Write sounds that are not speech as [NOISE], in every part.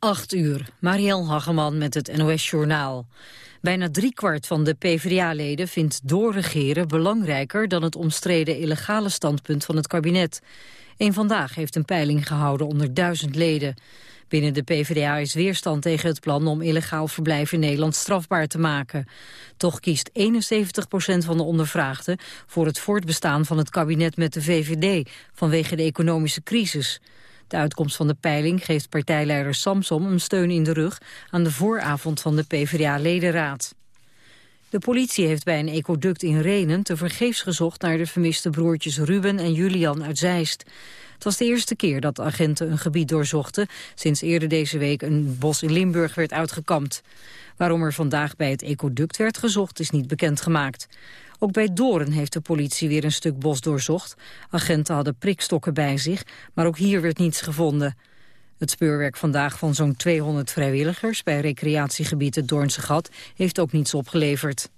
8 uur, Marielle Hageman met het NOS Journaal. Bijna driekwart van de PvdA-leden vindt doorregeren belangrijker dan het omstreden illegale standpunt van het kabinet. Eén Vandaag heeft een peiling gehouden onder duizend leden. Binnen de PvdA is weerstand tegen het plan om illegaal verblijf in Nederland strafbaar te maken. Toch kiest 71 procent van de ondervraagden voor het voortbestaan van het kabinet met de VVD vanwege de economische crisis. De uitkomst van de peiling geeft partijleider Samsom een steun in de rug aan de vooravond van de PvdA-ledenraad. De politie heeft bij een ecoduct in Renen tevergeefs gezocht naar de vermiste broertjes Ruben en Julian uit Zeist. Het was de eerste keer dat agenten een gebied doorzochten sinds eerder deze week een bos in Limburg werd uitgekampt. Waarom er vandaag bij het ecoduct werd gezocht is niet bekendgemaakt. Ook bij Doren heeft de politie weer een stuk bos doorzocht. Agenten hadden prikstokken bij zich, maar ook hier werd niets gevonden. Het speurwerk vandaag van zo'n 200 vrijwilligers bij recreatiegebied het Doornse Gat heeft ook niets opgeleverd.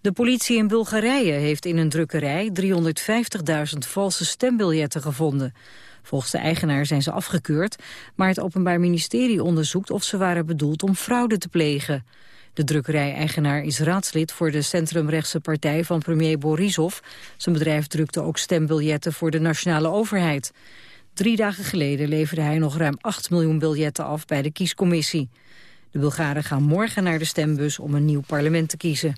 De politie in Bulgarije heeft in een drukkerij 350.000 valse stembiljetten gevonden. Volgens de eigenaar zijn ze afgekeurd, maar het Openbaar Ministerie onderzoekt of ze waren bedoeld om fraude te plegen. De drukkerij-eigenaar is raadslid voor de centrumrechtse partij van premier Borisov. Zijn bedrijf drukte ook stembiljetten voor de nationale overheid. Drie dagen geleden leverde hij nog ruim 8 miljoen biljetten af bij de kiescommissie. De Bulgaren gaan morgen naar de stembus om een nieuw parlement te kiezen.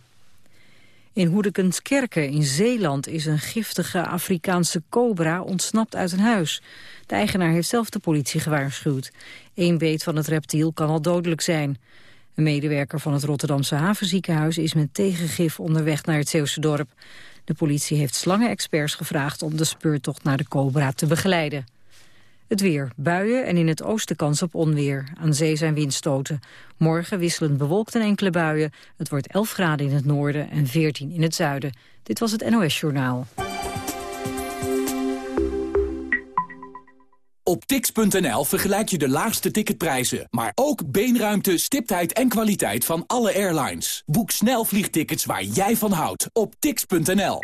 In Hoedekenskerken in Zeeland is een giftige Afrikaanse cobra ontsnapt uit een huis. De eigenaar heeft zelf de politie gewaarschuwd. Eén beet van het reptiel kan al dodelijk zijn. Een medewerker van het Rotterdamse havenziekenhuis is met tegengif onderweg naar het Zeeuwse dorp. De politie heeft slangenexperts gevraagd om de speurtocht naar de cobra te begeleiden. Het weer, buien en in het oosten kans op onweer. Aan zee zijn windstoten. Morgen wisselend bewolkt en enkele buien. Het wordt 11 graden in het noorden en 14 in het zuiden. Dit was het NOS Journaal. Op tix.nl vergelijk je de laagste ticketprijzen, maar ook beenruimte, stiptheid en kwaliteit van alle airlines. Boek snel vliegtickets waar jij van houdt op tix.nl.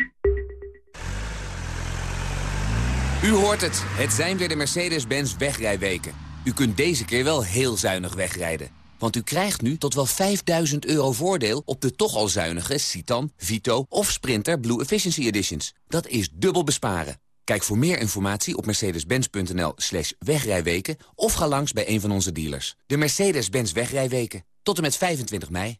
U hoort het, het zijn weer de Mercedes-Benz wegrijweken. U kunt deze keer wel heel zuinig wegrijden. Want u krijgt nu tot wel 5000 euro voordeel op de toch al zuinige Citan, Vito of Sprinter Blue Efficiency Editions. Dat is dubbel besparen. Kijk voor meer informatie op mercedes-benz.nl slash wegrijweken... of ga langs bij een van onze dealers. De Mercedes-Benz wegrijweken. Tot en met 25 mei.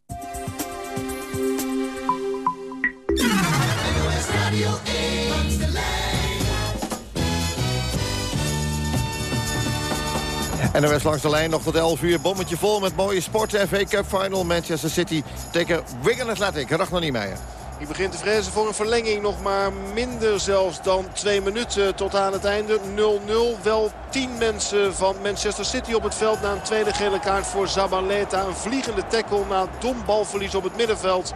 En er was langs de lijn nog tot 11 uur. Bommetje vol met mooie sporten. FA Cup Final Manchester City tegen Wigan Athletic. niet mee. Die begint te vrezen voor een verlenging. Nog maar minder zelfs dan twee minuten tot aan het einde. 0-0. Wel tien mensen van Manchester City op het veld. Na een tweede gele kaart voor Zabaleta. Een vliegende tackle na dom balverlies op het middenveld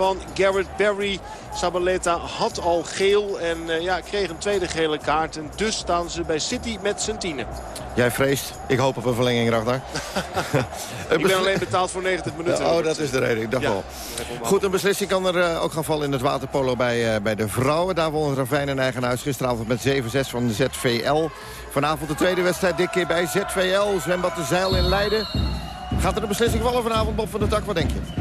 van Garrett Barry. Sabaleta had al geel en uh, ja, kreeg een tweede gele kaart. En dus staan ze bij City met z'n tienen. Jij vreest. Ik hoop op een verlenging, Ragnar. [LAUGHS] ik ben alleen betaald voor 90 minuten. oh, dat is de reden. Ik dacht wel. Goed, een beslissing kan er uh, ook gaan vallen in het waterpolo bij, uh, bij de vrouwen. Daar won Ravijn en eigen huis gisteravond met 7-6 van de ZVL. Vanavond de tweede wedstrijd dit keer bij ZVL. Zwembad de Zeil in Leiden. Gaat er een beslissing vallen vanavond, Bob van de Tak? Wat denk je?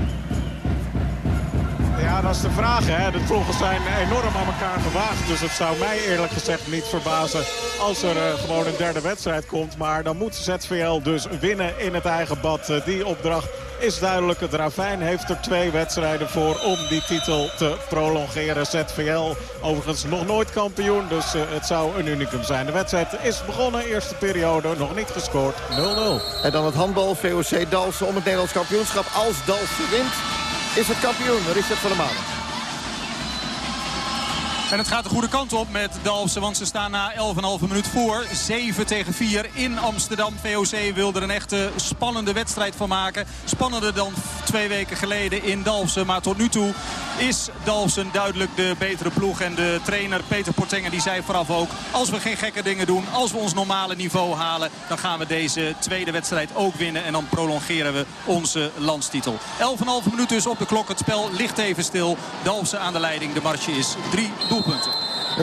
Ja, dat is de vraag. Hè. De ploegen zijn enorm aan elkaar gewaagd. Dus het zou mij eerlijk gezegd niet verbazen als er uh, gewoon een derde wedstrijd komt. Maar dan moet ZVL dus winnen in het eigen bad. Uh, die opdracht is duidelijk. Het Ravijn heeft er twee wedstrijden voor om die titel te prolongeren. ZVL overigens nog nooit kampioen, dus uh, het zou een unicum zijn. De wedstrijd is begonnen, eerste periode, nog niet gescoord, 0-0. En dan het handbal, VOC Dalsen om het Nederlands kampioenschap. Als Dalsen wint, is het kampioen. Richard van der Maan. En het gaat de goede kant op met Dalfsen, want ze staan na 11,5 minuut voor. 7 tegen 4 in Amsterdam. VOC wilde er een echte spannende wedstrijd van maken. Spannender dan twee weken geleden in Dalfsen. Maar tot nu toe is Dalfsen duidelijk de betere ploeg. En de trainer Peter Portengen die zei vooraf ook... als we geen gekke dingen doen, als we ons normale niveau halen... dan gaan we deze tweede wedstrijd ook winnen. En dan prolongeren we onze landstitel. 11,5 minuut dus op de klok. Het spel ligt even stil. Dalfsen aan de leiding. De marge is drie doelpunten.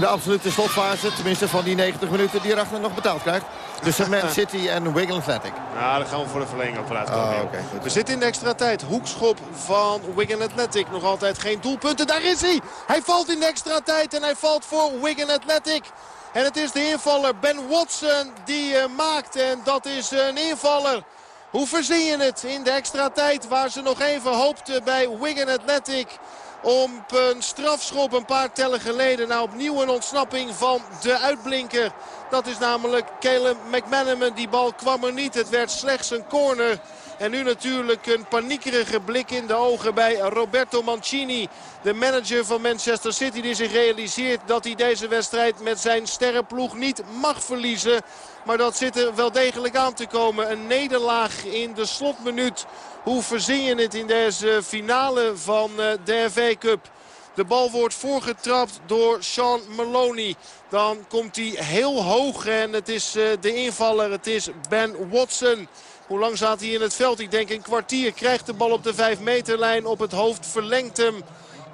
de absolute slotfase, tenminste van die 90 minuten die erachter nog betaald krijgt. Tussen Man [LAUGHS] City en Wigan Athletic. Nou, dan gaan we voor de verlenging op vooruit Oh, we zitten in de extra tijd. Hoekschop van Wigan Athletic. Nog altijd geen doelpunten. Daar is hij! Hij valt in de extra tijd en hij valt voor Wigan Athletic. En het is de invaller Ben Watson die uh, maakt. En dat is een invaller. Hoe verzin je het in de extra tijd waar ze nog even hoopten bij Wigan Athletic om een strafschop een paar tellen geleden. Nou opnieuw een ontsnapping van de uitblinker. Dat is namelijk Caleb McManaman. Die bal kwam er niet. Het werd slechts een corner. En nu natuurlijk een paniekerige blik in de ogen bij Roberto Mancini. De manager van Manchester City die zich realiseert dat hij deze wedstrijd met zijn sterrenploeg niet mag verliezen. Maar dat zit er wel degelijk aan te komen. Een nederlaag in de slotminuut. Hoe verzin je het in deze finale van eh, de FA Cup? De bal wordt voorgetrapt door Sean Maloney. Dan komt hij heel hoog en het is eh, de invaller. Het is Ben Watson. Hoe lang staat hij in het veld? Ik denk een kwartier. Krijgt de bal op de 5 meterlijn op het hoofd. Verlengt hem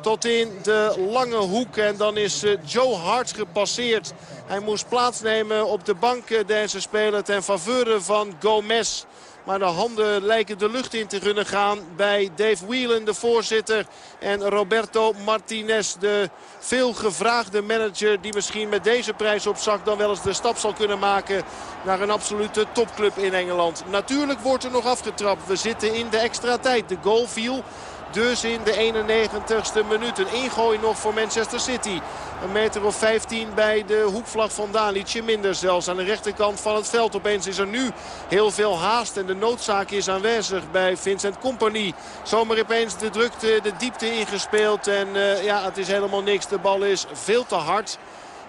tot in de lange hoek. En dan is eh, Joe Hart gepasseerd. Hij moest plaatsnemen op de bank deze speler ten faveur van Gomez. Maar de handen lijken de lucht in te kunnen gaan bij Dave Whelan, de voorzitter. En Roberto Martinez, de veelgevraagde manager die misschien met deze prijs op zak dan wel eens de stap zal kunnen maken naar een absolute topclub in Engeland. Natuurlijk wordt er nog afgetrapt. We zitten in de extra tijd. De goal viel dus in de 91ste minuut. Een ingooi nog voor Manchester City. Een meter of 15 bij de hoekvlag vandaan. Ietsje minder zelfs aan de rechterkant van het veld. Opeens is er nu heel veel haast. En de noodzaak is aanwezig bij Vincent Company. Zomaar opeens de drukte, de diepte ingespeeld. En uh, ja, het is helemaal niks. De bal is veel te hard.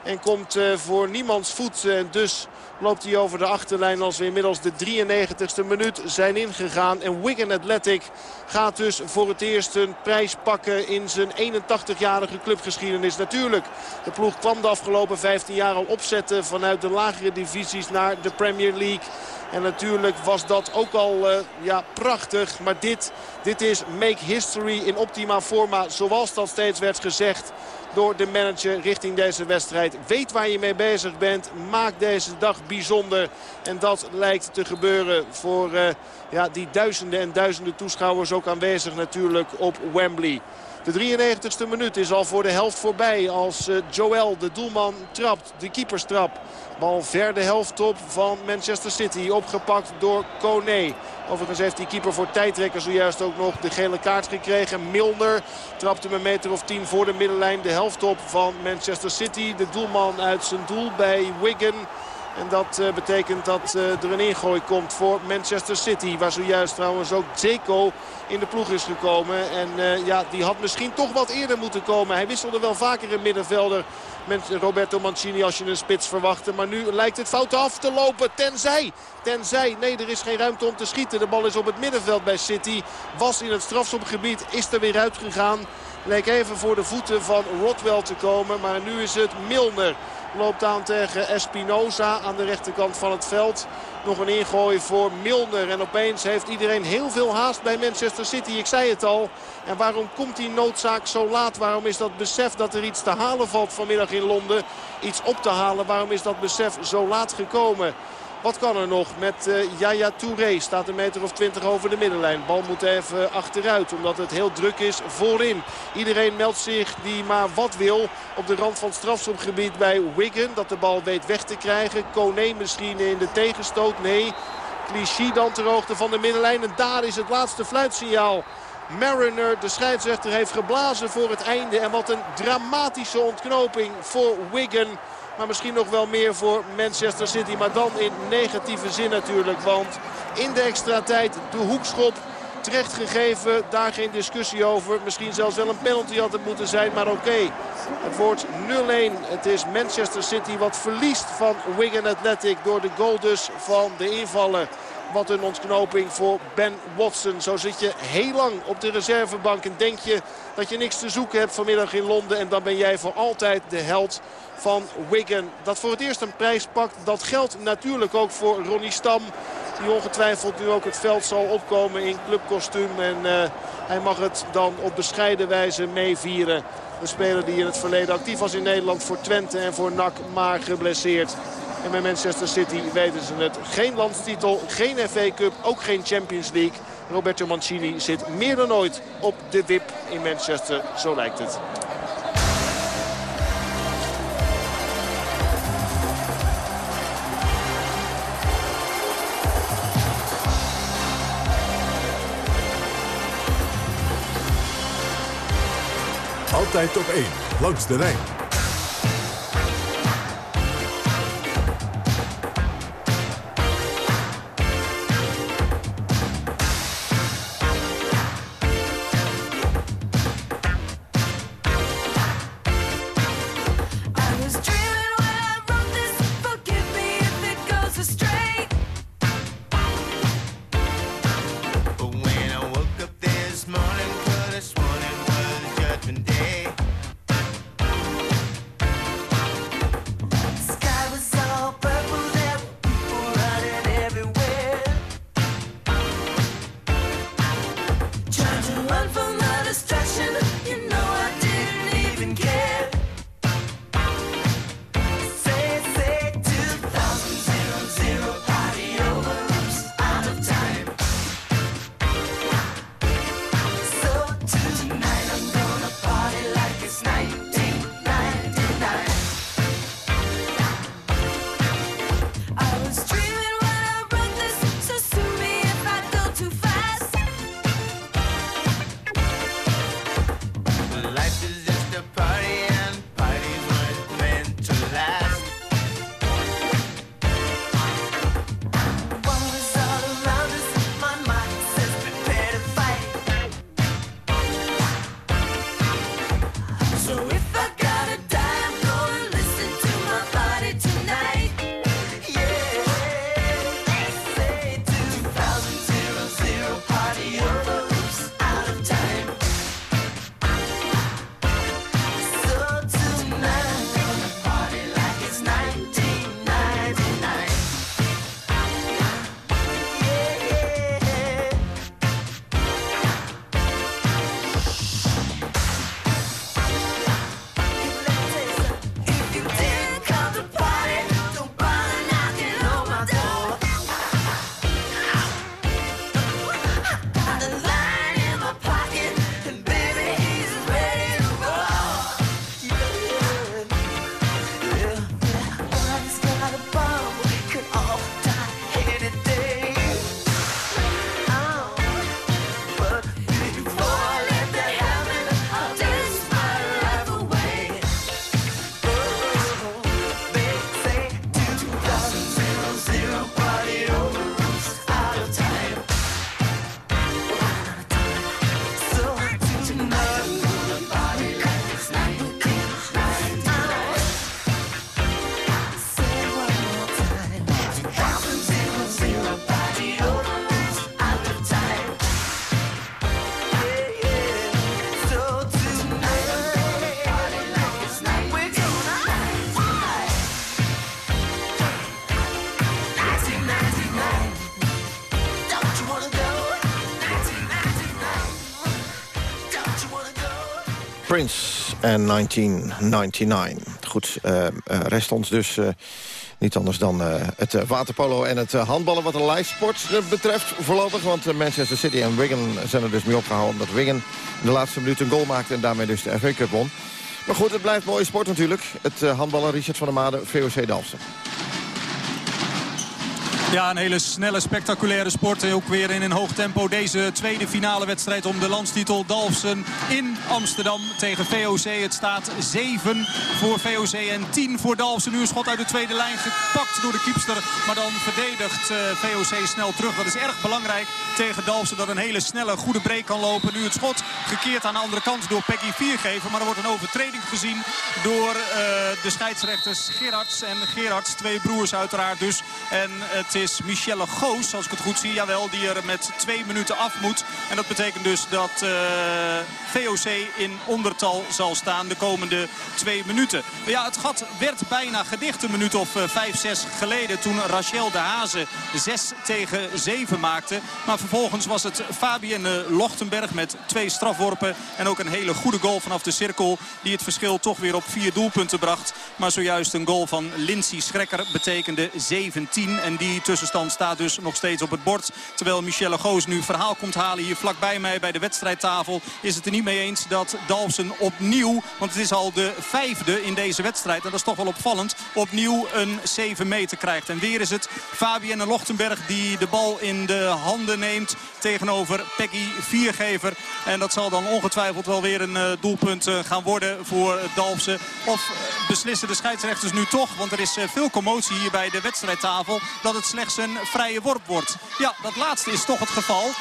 En komt uh, voor niemands voet. En dus loopt hij over de achterlijn als we inmiddels de 93ste minuut zijn ingegaan. En Wigan Athletic gaat dus voor het eerst een prijs pakken in zijn 81-jarige clubgeschiedenis. Natuurlijk, de ploeg kwam de afgelopen 15 jaar al opzetten vanuit de lagere divisies naar de Premier League. En natuurlijk was dat ook al uh, ja, prachtig. Maar dit, dit is make history in optima forma. Zoals dat steeds werd gezegd door de manager richting deze wedstrijd. Weet waar je mee bezig bent. Maak deze dag bijzonder. En dat lijkt te gebeuren voor uh, ja, die duizenden en duizenden toeschouwers ook aanwezig natuurlijk op Wembley. De 93ste minuut is al voor de helft voorbij als uh, Joel, de doelman, trapt. De keeperstrap. Bal ver de helft op van Manchester City. Opgepakt door Kone. Overigens heeft die keeper voor tijdrekker zojuist ook nog de gele kaart gekregen. Milner trapt hem een meter of tien voor de middenlijn. De helft op van Manchester City. De doelman uit zijn doel bij Wigan. En dat uh, betekent dat uh, er een ingooi komt voor Manchester City. Waar zojuist trouwens ook Zeko in de ploeg is gekomen. En uh, ja, die had misschien toch wat eerder moeten komen. Hij wisselde wel vaker een middenvelder met Roberto Mancini als je een spits verwachtte. Maar nu lijkt het fout af te lopen. Tenzij, tenzij. Nee, er is geen ruimte om te schieten. De bal is op het middenveld bij City. Was in het strafschopgebied, is er weer uitgegaan. Leek even voor de voeten van Rodwell te komen. Maar nu is het Milner. Loopt aan tegen Espinoza aan de rechterkant van het veld. Nog een ingooi voor Milner. En opeens heeft iedereen heel veel haast bij Manchester City. Ik zei het al. En waarom komt die noodzaak zo laat? Waarom is dat besef dat er iets te halen valt vanmiddag in Londen? Iets op te halen. Waarom is dat besef zo laat gekomen? Wat kan er nog met uh, Yaya Touré? Staat een meter of twintig over de middenlijn. Bal moet even achteruit omdat het heel druk is voorin. Iedereen meldt zich die maar wat wil op de rand van het strafschopgebied bij Wigan. Dat de bal weet weg te krijgen. Kone misschien in de tegenstoot. Nee, Clichy dan ter hoogte van de middenlijn. En daar is het laatste fluitsignaal. Mariner, de scheidsrechter, heeft geblazen voor het einde. En wat een dramatische ontknoping voor Wigan. Maar misschien nog wel meer voor Manchester City. Maar dan in negatieve zin natuurlijk. Want in de extra tijd de hoekschop terecht gegeven. Daar geen discussie over. Misschien zelfs wel een penalty had het moeten zijn. Maar oké. Het wordt 0-1. Het is Manchester City wat verliest van Wigan Athletic. Door de goal dus van de invaller. Wat een ontknoping voor Ben Watson. Zo zit je heel lang op de reservebank en denk je dat je niks te zoeken hebt vanmiddag in Londen. En dan ben jij voor altijd de held van Wigan. Dat voor het eerst een prijs pakt. Dat geldt natuurlijk ook voor Ronnie Stam. Die ongetwijfeld nu ook het veld zal opkomen in clubkostuum. En uh, hij mag het dan op bescheiden wijze meevieren. Een speler die in het verleden actief was in Nederland voor Twente en voor NAC, maar geblesseerd. En bij Manchester City weten ze het. Geen landstitel, geen FA Cup, ook geen Champions League. Roberto Mancini zit meer dan ooit op de wip in Manchester, zo lijkt het. Altijd op 1, langs de lijn. En 1999. Goed, uh, rest ons dus uh, niet anders dan het waterpolo en het handballen... wat de lijstsport betreft voorlopig. Want Manchester City en Wigan zijn er dus mee opgehouden... omdat Wigan in de laatste minuut een goal maakte... en daarmee dus de FA Cup won. Maar goed, het blijft mooie sport natuurlijk. Het handballen, Richard van der Made, VOC Dalfsen. Ja, een hele snelle, spectaculaire sport. Ook weer in een hoog tempo. Deze tweede finale wedstrijd om de landstitel Dalfsen in Amsterdam tegen VOC. Het staat 7 voor VOC en 10 voor Dalfsen. Nu een schot uit de tweede lijn gepakt door de kiepster. Maar dan verdedigt eh, VOC snel terug. Dat is erg belangrijk tegen Dalfsen. Dat een hele snelle, goede break kan lopen. Nu het schot gekeerd aan de andere kant door Peggy Viergever. Maar er wordt een overtreding gezien door uh, de scheidsrechters Gerards en Gerards. Twee broers uiteraard dus. En het is Michelle Goos, als ik het goed zie. Jawel, die er met twee minuten af moet. En dat betekent dus dat uh, VOC in ondertal zal staan de komende twee minuten. Maar ja, het gat werd bijna gedicht een minuut of uh, vijf, zes geleden. Toen Rachel de Hazen 6 tegen 7 maakte. Maar vervolgens was het Fabienne Lochtenberg met twee strafworpen. En ook een hele goede goal vanaf de cirkel. Die het verschil toch weer op vier doelpunten bracht. Maar zojuist een goal van Lindsay Schrekker betekende 17. En die tussenstand staat dus nog steeds op het bord. Terwijl Michelle Goos nu verhaal komt halen hier vlakbij mij bij de wedstrijdtafel. Is het er niet mee eens dat Dalfsen opnieuw, want het is al de vijfde in deze wedstrijd. En dat is toch wel opvallend. Opnieuw een 7 meter krijgt. En weer is het Fabienne Lochtenberg die de bal in de handen neemt tegenover Peggy Viergever. En dat zal dan ongetwijfeld wel weer een uh, doelpunt uh, gaan worden voor Dalfsen. Of uh, beslissen de scheidsrechters nu toch, want er is veel commotie hier bij de wedstrijdtafel, dat het slechts een vrije worp wordt. Ja, dat laatste is toch het geval.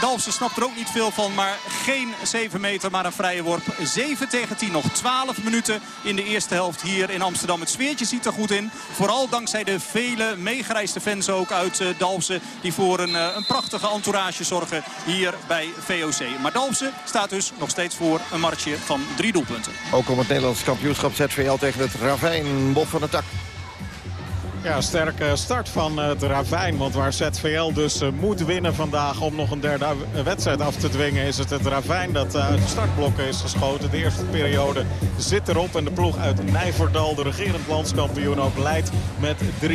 Dalfsen snapt er ook niet veel van, maar geen 7 meter, maar een vrije worp. 7 tegen 10, nog 12 minuten in de eerste helft hier in Amsterdam. Het sfeertje ziet er goed in. Vooral dankzij de vele meegereisde fans ook uit uh, Dalfsen. Die voor een, uh, een prachtige entourage zorgen hier bij VOC. Maar Dalfsen staat dus nog steeds voor een marge van drie doelpunten. Ook om het Nederlands kampioenschap ZVL tegen het Ravijn. Bob van de Tak. Ja, sterke start van het Ravijn. Want waar ZVL dus uh, moet winnen vandaag om nog een derde wedstrijd af te dwingen... is het het Ravijn dat uit de startblokken is geschoten. De eerste periode zit erop. En de ploeg uit Nijverdal, de regerend landskampioen, ook leidt met 3-1.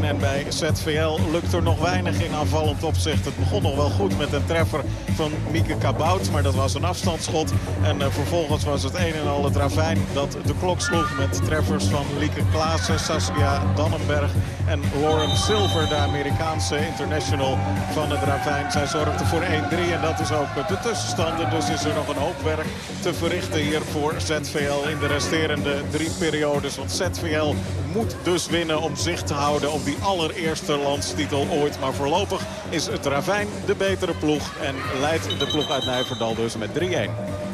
En bij ZVL lukt er nog weinig in aanvallend opzicht. Het begon nog wel goed met een treffer van Mieke Kabout. Maar dat was een afstandsschot. En vervolgens was het een en al het Ravijn dat de klok sloeg met treffers van Lieke Klaassen, Saskia Dannenberg en Lauren Silver, de Amerikaanse international van het Ravijn. Zij zorgde voor 1-3 en dat is ook de tussenstanden. Dus is er nog een hoop werk te verrichten hier voor ZVL in de resterende drie periodes. Want ZVL moet dus winnen om zicht te houden op die allereerste landstitel ooit. Maar voorlopig is het Ravijn de betere ploeg en leidt de ploeg uit Nijverdal dus met 3-1.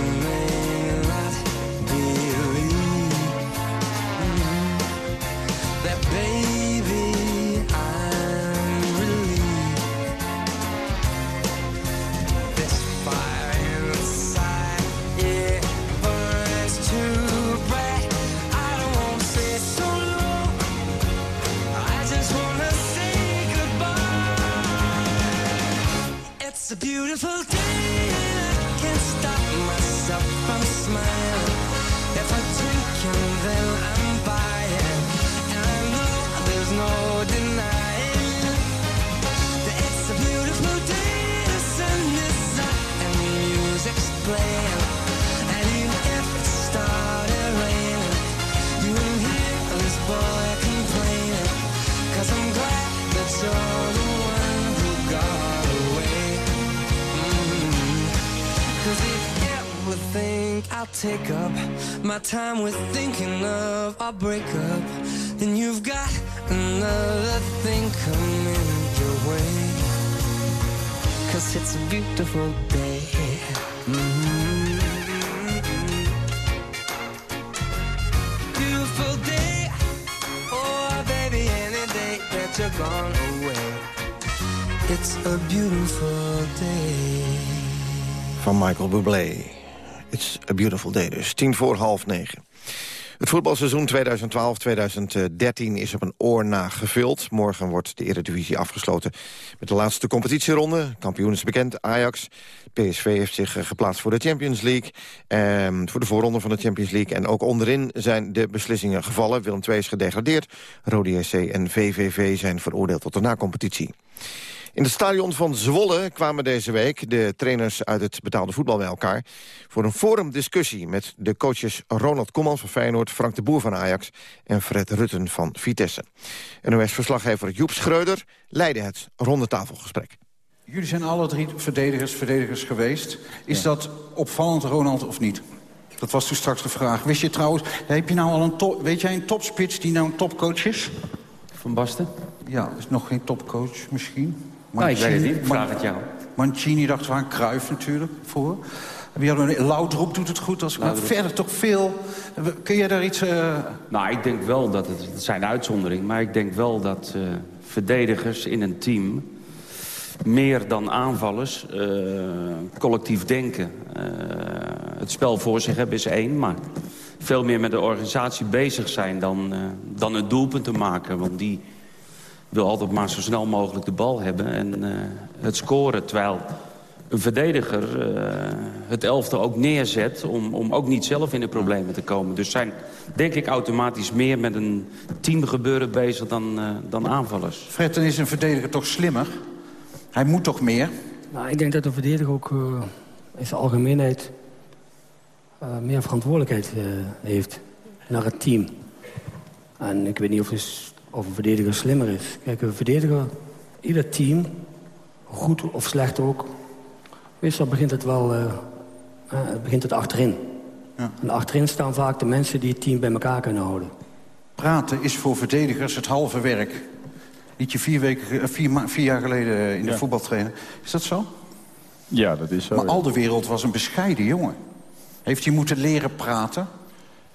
time with thinking of our breakup, then you've got another thing coming your way. Cause it's a beautiful day. Mm-hmm. Beautiful day. Oh, baby, any day that you're gone away. It's a beautiful day. Michael Bublé. Beautiful day dus. Tien voor half negen. Het voetbalseizoen 2012-2013 is op een oor na gevuld. Morgen wordt de Eredivisie afgesloten met de laatste competitieronde. Kampioen is bekend, Ajax. PSV heeft zich eh, geplaatst voor de Champions League. Ehm, voor de voorronde van de Champions League. En ook onderin zijn de beslissingen gevallen. Willem II is gedegradeerd. Rode SC en VVV zijn veroordeeld tot de nacompetitie. In het stadion van Zwolle kwamen deze week de trainers uit het betaalde voetbal bij elkaar... voor een forumdiscussie met de coaches Ronald Koeman van Feyenoord... Frank de Boer van Ajax en Fred Rutten van Vitesse. NOS-verslaggever Joep Schreuder leidde het rondetafelgesprek. Jullie zijn alle drie verdedigers, verdedigers geweest. Is dat opvallend, Ronald, of niet? Dat was toen straks de vraag. Wist je trouwens, heb je nou al een top, weet jij een topspits die nou een topcoach is? Van Basten? Ja, is nog geen topcoach misschien. Nou, ik weet het niet, ik vraag het jou. Mancini dacht we aan Cruijff natuurlijk voor. Wie hadden? Laudroep doet het goed. Als maar verder toch veel... Kun jij daar iets... Uh... Nou, ik denk wel dat het... Het zijn uitzonderingen, maar ik denk wel dat uh, verdedigers in een team... meer dan aanvallers uh, collectief denken. het spel voor zich hebben is één, maar veel meer met de organisatie bezig zijn... dan, dan het doelpunt te maken, want die wil altijd maar zo snel mogelijk de bal hebben en uh, het scoren. Terwijl een verdediger uh, het elfte ook neerzet om, om ook niet zelf in de problemen te komen. Dus zijn, denk ik, automatisch meer met een teamgebeuren bezig dan, uh, dan aanvallers. Fred, dan is een verdediger toch slimmer? Hij moet toch meer? Nou, ik denk dat een verdediger ook in zijn algemeenheid meer verantwoordelijkheid heeft naar het team. En ik weet niet of het of een verdediger slimmer is. Kijk, een verdediger, ieder team, goed of slecht ook... meestal begint het wel uh, uh, begint het achterin. Ja. En achterin staan vaak de mensen die het team bij elkaar kunnen houden. Praten is voor verdedigers het halve werk. Liet je vier, weken, vier, vier jaar geleden in de ja. voetbaltrainer. Is dat zo? Ja, dat is zo. Maar ja. al de wereld was een bescheiden jongen. Heeft hij moeten leren praten?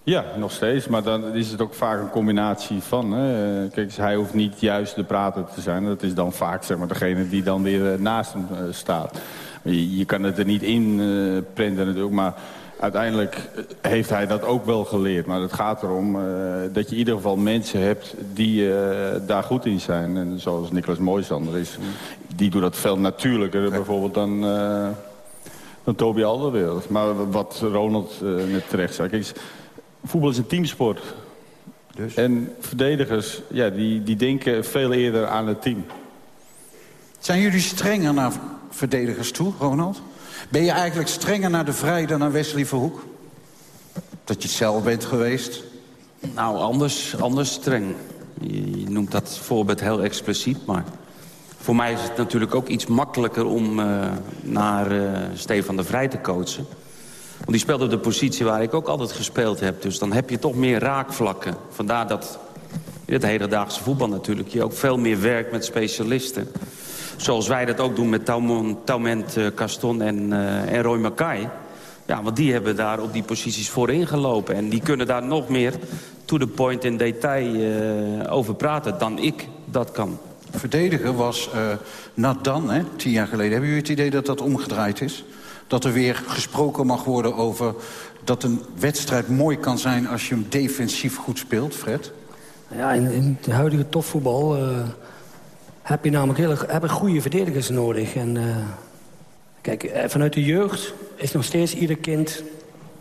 Ja, nog steeds. Maar dan is het ook vaak een combinatie van. Hè. Kijk, hij hoeft niet juist de prater te zijn. Dat is dan vaak zeg maar, degene die dan weer naast hem uh, staat. Je, je, kan het er niet in uh, prenten natuurlijk. Maar uiteindelijk heeft hij dat ook wel geleerd. Maar het gaat erom uh, dat je in ieder geval mensen hebt die daar goed in zijn. En zoals Nicolas Mooisander is. Die doet dat veel natuurlijker bijvoorbeeld dan... dan Toby Alderwereld. Maar wat Ronald net terecht zei... Kijk, voetbal is een teamsport. Dus? En verdedigers, ja, die, die denken veel eerder aan het team. Zijn jullie strenger naar verdedigers toe, Ronald? Ben je eigenlijk strenger naar de Vrij dan naar Wesley Verhoek? Dat je het zelf bent geweest? Nou, anders, anders streng. Je, je noemt dat voorbeeld heel expliciet, maar... Voor mij is het natuurlijk ook iets makkelijker om uh, naar uh, Stefan de Vrij te coachen. Want die speelt op de positie waar ik ook altijd gespeeld heb. Dus dan heb je toch meer raakvlakken. Vandaar dat in het hedendaagse voetbal natuurlijk... je ook veel meer werkt met specialisten. Zoals wij dat ook doen met Taument Caston en, uh, Roy Mackay. Ja, want die hebben daar op die posities voor ingelopen. En die kunnen daar nog meer to the point in detail uh, over praten dan ik dat kan. Verdediger was uh, Nadan, hè, tien jaar geleden. Hebben jullie het idee dat dat omgedraaid is? Dat er weer gesproken mag worden over dat een wedstrijd mooi kan zijn... als je hem defensief goed speelt, Fred? Ja, in, in het huidige topvoetbal uh, heb je namelijk heel, heb je goede verdedigers nodig. En, uh, kijk, vanuit de jeugd is nog steeds ieder kind...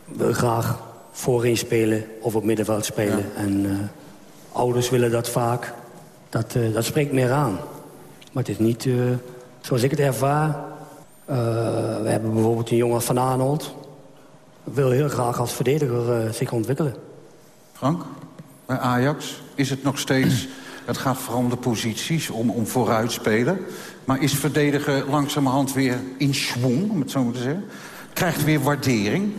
wil graag voorin spelen of op middenveld spelen. Ja. En uh, ouders willen dat vaak. Dat, dat spreekt meer aan. Maar het is niet, zoals ik het ervaar... Uh, we hebben bijvoorbeeld een jongen van Arnold. Wil heel graag als verdediger uh, zich ontwikkelen. Frank, bij Ajax is het nog steeds... [CLEARS THROAT] Het gaat vooral om de posities, om, om vooruit spelen. Maar is verdedigen langzamerhand weer in schwung, om het zo maar te zeggen? Krijgt weer waardering?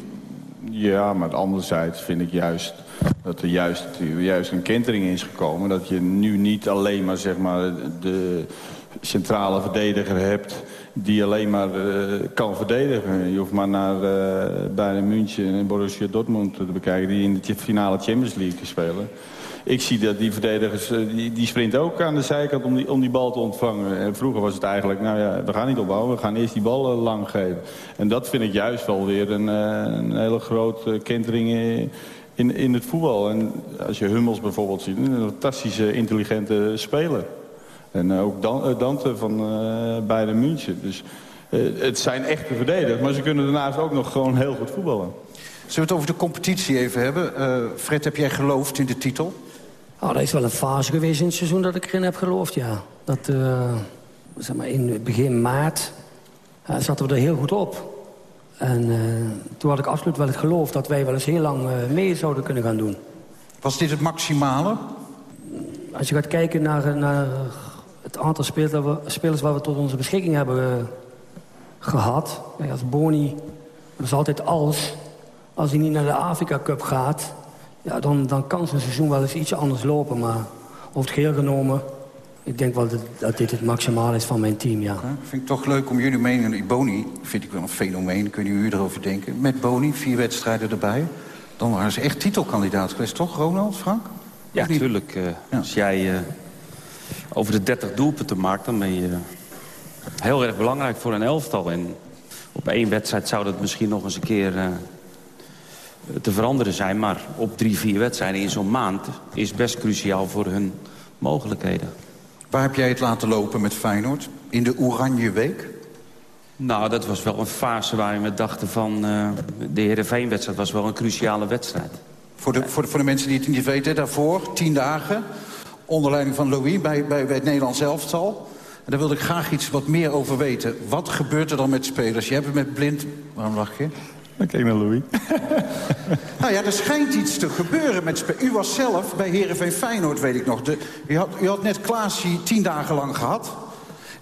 Ja, maar anderzijds vind ik juist dat er juist, juist een kentering is gekomen. Dat je nu niet alleen maar, zeg maar de centrale verdediger hebt die alleen maar uh, kan verdedigen. Je hoeft maar naar uh, Bayern München en Borussia Dortmund te bekijken... die in de finale Champions League spelen. Ik zie dat die verdedigers, uh, die, die sprinten ook aan de zijkant om die, om die bal te ontvangen. En vroeger was het eigenlijk, nou ja, we gaan niet opbouwen, we gaan eerst die bal lang geven. En dat vind ik juist wel weer een, een hele grote kentering in, in het voetbal. En als je Hummels bijvoorbeeld ziet, een fantastische, intelligente speler. En eh, ook eh, Dante van uh, Bayern München. Dus het zijn echte verdedigers. Maar ze kunnen daarnaast ook nog gewoon heel goed voetballen. Zullen we het over de competitie even hebben? Fred, heb jij geloofd in de titel? Oh, dat is wel een fase geweest in het seizoen dat ik erin heb geloofd, ja. Dat, zeg maar, in begin maart zaten we er heel goed op. En toen had ik absoluut wel het geloof dat wij wel eens heel lang mee zouden kunnen gaan doen. Was dit het maximale? Als je gaat kijken naar, naar het aantal spelers waar we tot onze beschikking hebben uh, gehad. als Boni, dat is altijd als. Als hij niet naar de Afrika Cup gaat... Ja, dan, dan kan zijn seizoen wel eens iets anders lopen. Maar over het geheel genomen... Ik denk wel dat, dat dit het maximaal is van mijn team, ja. Okay. Vind ik toch leuk om jullie mening... Boni vind ik wel een fenomeen, kunnen jullie erover denken. Met Boni, vier wedstrijden erbij. Dan waren ze echt titelkandidaat geweest, toch, Ronald, Frank? Ja, natuurlijk. Uh, ja. Als jij... Uh over de 30 doelpunten maakt... dan ben je heel erg belangrijk voor een elftal. En op één wedstrijd zou dat misschien nog eens een keer uh, te veranderen zijn. Maar op drie, vier wedstrijden in zo'n maand is best cruciaal voor hun mogelijkheden. Waar heb jij het laten lopen met Feyenoord? In de Oranje Week? Nou, dat was wel een fase waarin we dachten van... Uh, de Heerenveen-wedstrijd was wel een cruciale wedstrijd. Voor de, voor, de, voor de mensen die het niet weten, daarvoor, tien dagen onder leiding van Louis bij, bij, bij het Nederlands elftal. En daar wilde ik graag iets wat meer over weten. Wat gebeurt er dan met spelers? Je hebt het met blind... Waarom lach je? Ik kijk naar Louis. [LAUGHS] nou ja, er schijnt iets te gebeuren met spelers. U was zelf bij Heerenveen Feyenoord, weet ik nog. De, u, had, u had net Klaasie tien dagen lang gehad.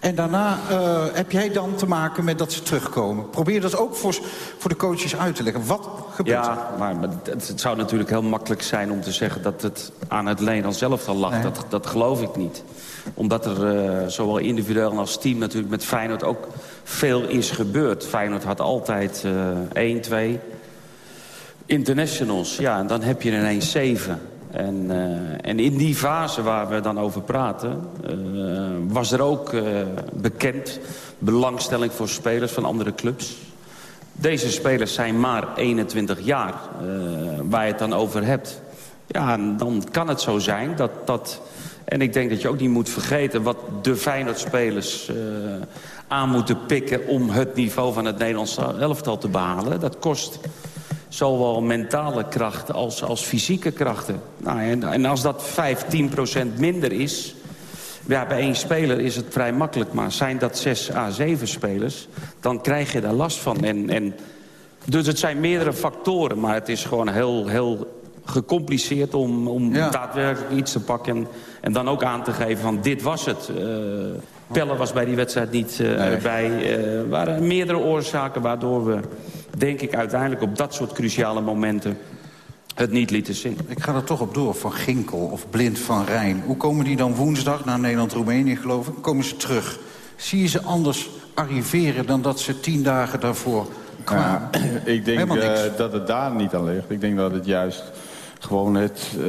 En daarna uh, heb jij dan te maken met dat ze terugkomen. Probeer dat ook voor, voor de coaches uit te leggen. Wat gebeurt ja, er? Ja, maar, maar het, het, zou natuurlijk heel makkelijk zijn om te zeggen... dat het aan het Nederlands zelf al lag. Nee. Dat, dat geloof ik niet. Omdat er uh, zowel individueel als team natuurlijk met Feyenoord ook veel is gebeurd. Feyenoord had altijd uh, 1, 2 internationals. Ja, en dan heb je ineens 7. En, uh, en in die fase waar we dan over praten... Uh, was er ook uh, bekend belangstelling voor spelers van andere clubs. Deze spelers zijn maar 21 jaar, waar je het dan over hebt. Ja, dan kan het zo zijn dat... dat en ik denk dat je ook niet moet vergeten wat de Feyenoord-spelers aan moeten pikken... om het niveau van het Nederlands elftal te behalen. Dat kost zowel mentale krachten als, als fysieke krachten. Nou, en, en als dat 15% minder is... Ja, bij één speler is het vrij makkelijk. Maar zijn dat 6 à 7 spelers, dan krijg je daar last van. En, en, dus het zijn meerdere factoren. Maar het is gewoon heel, heel gecompliceerd om, om ja. daadwerkelijk iets te pakken... En, en, dan ook aan te geven van dit was het. Uh, Pelle was bij die wedstrijd niet uh, nee. bij. Er uh, waren meerdere oorzaken waardoor we denk ik uiteindelijk op dat soort cruciale momenten het niet lieten zien. Ik ga er toch op door, van Ginkel of Blind van Rijn. Hoe komen die dan woensdag naar Nederland-Roemenië, geloof ik? Komen ze terug? Zie je ze anders arriveren dan dat ze tien dagen daarvoor kwamen? Ja, [CLEARS THROAT] ik denk uh, dat het daar niet aan ligt. Ik denk dat het juist gewoon het, uh,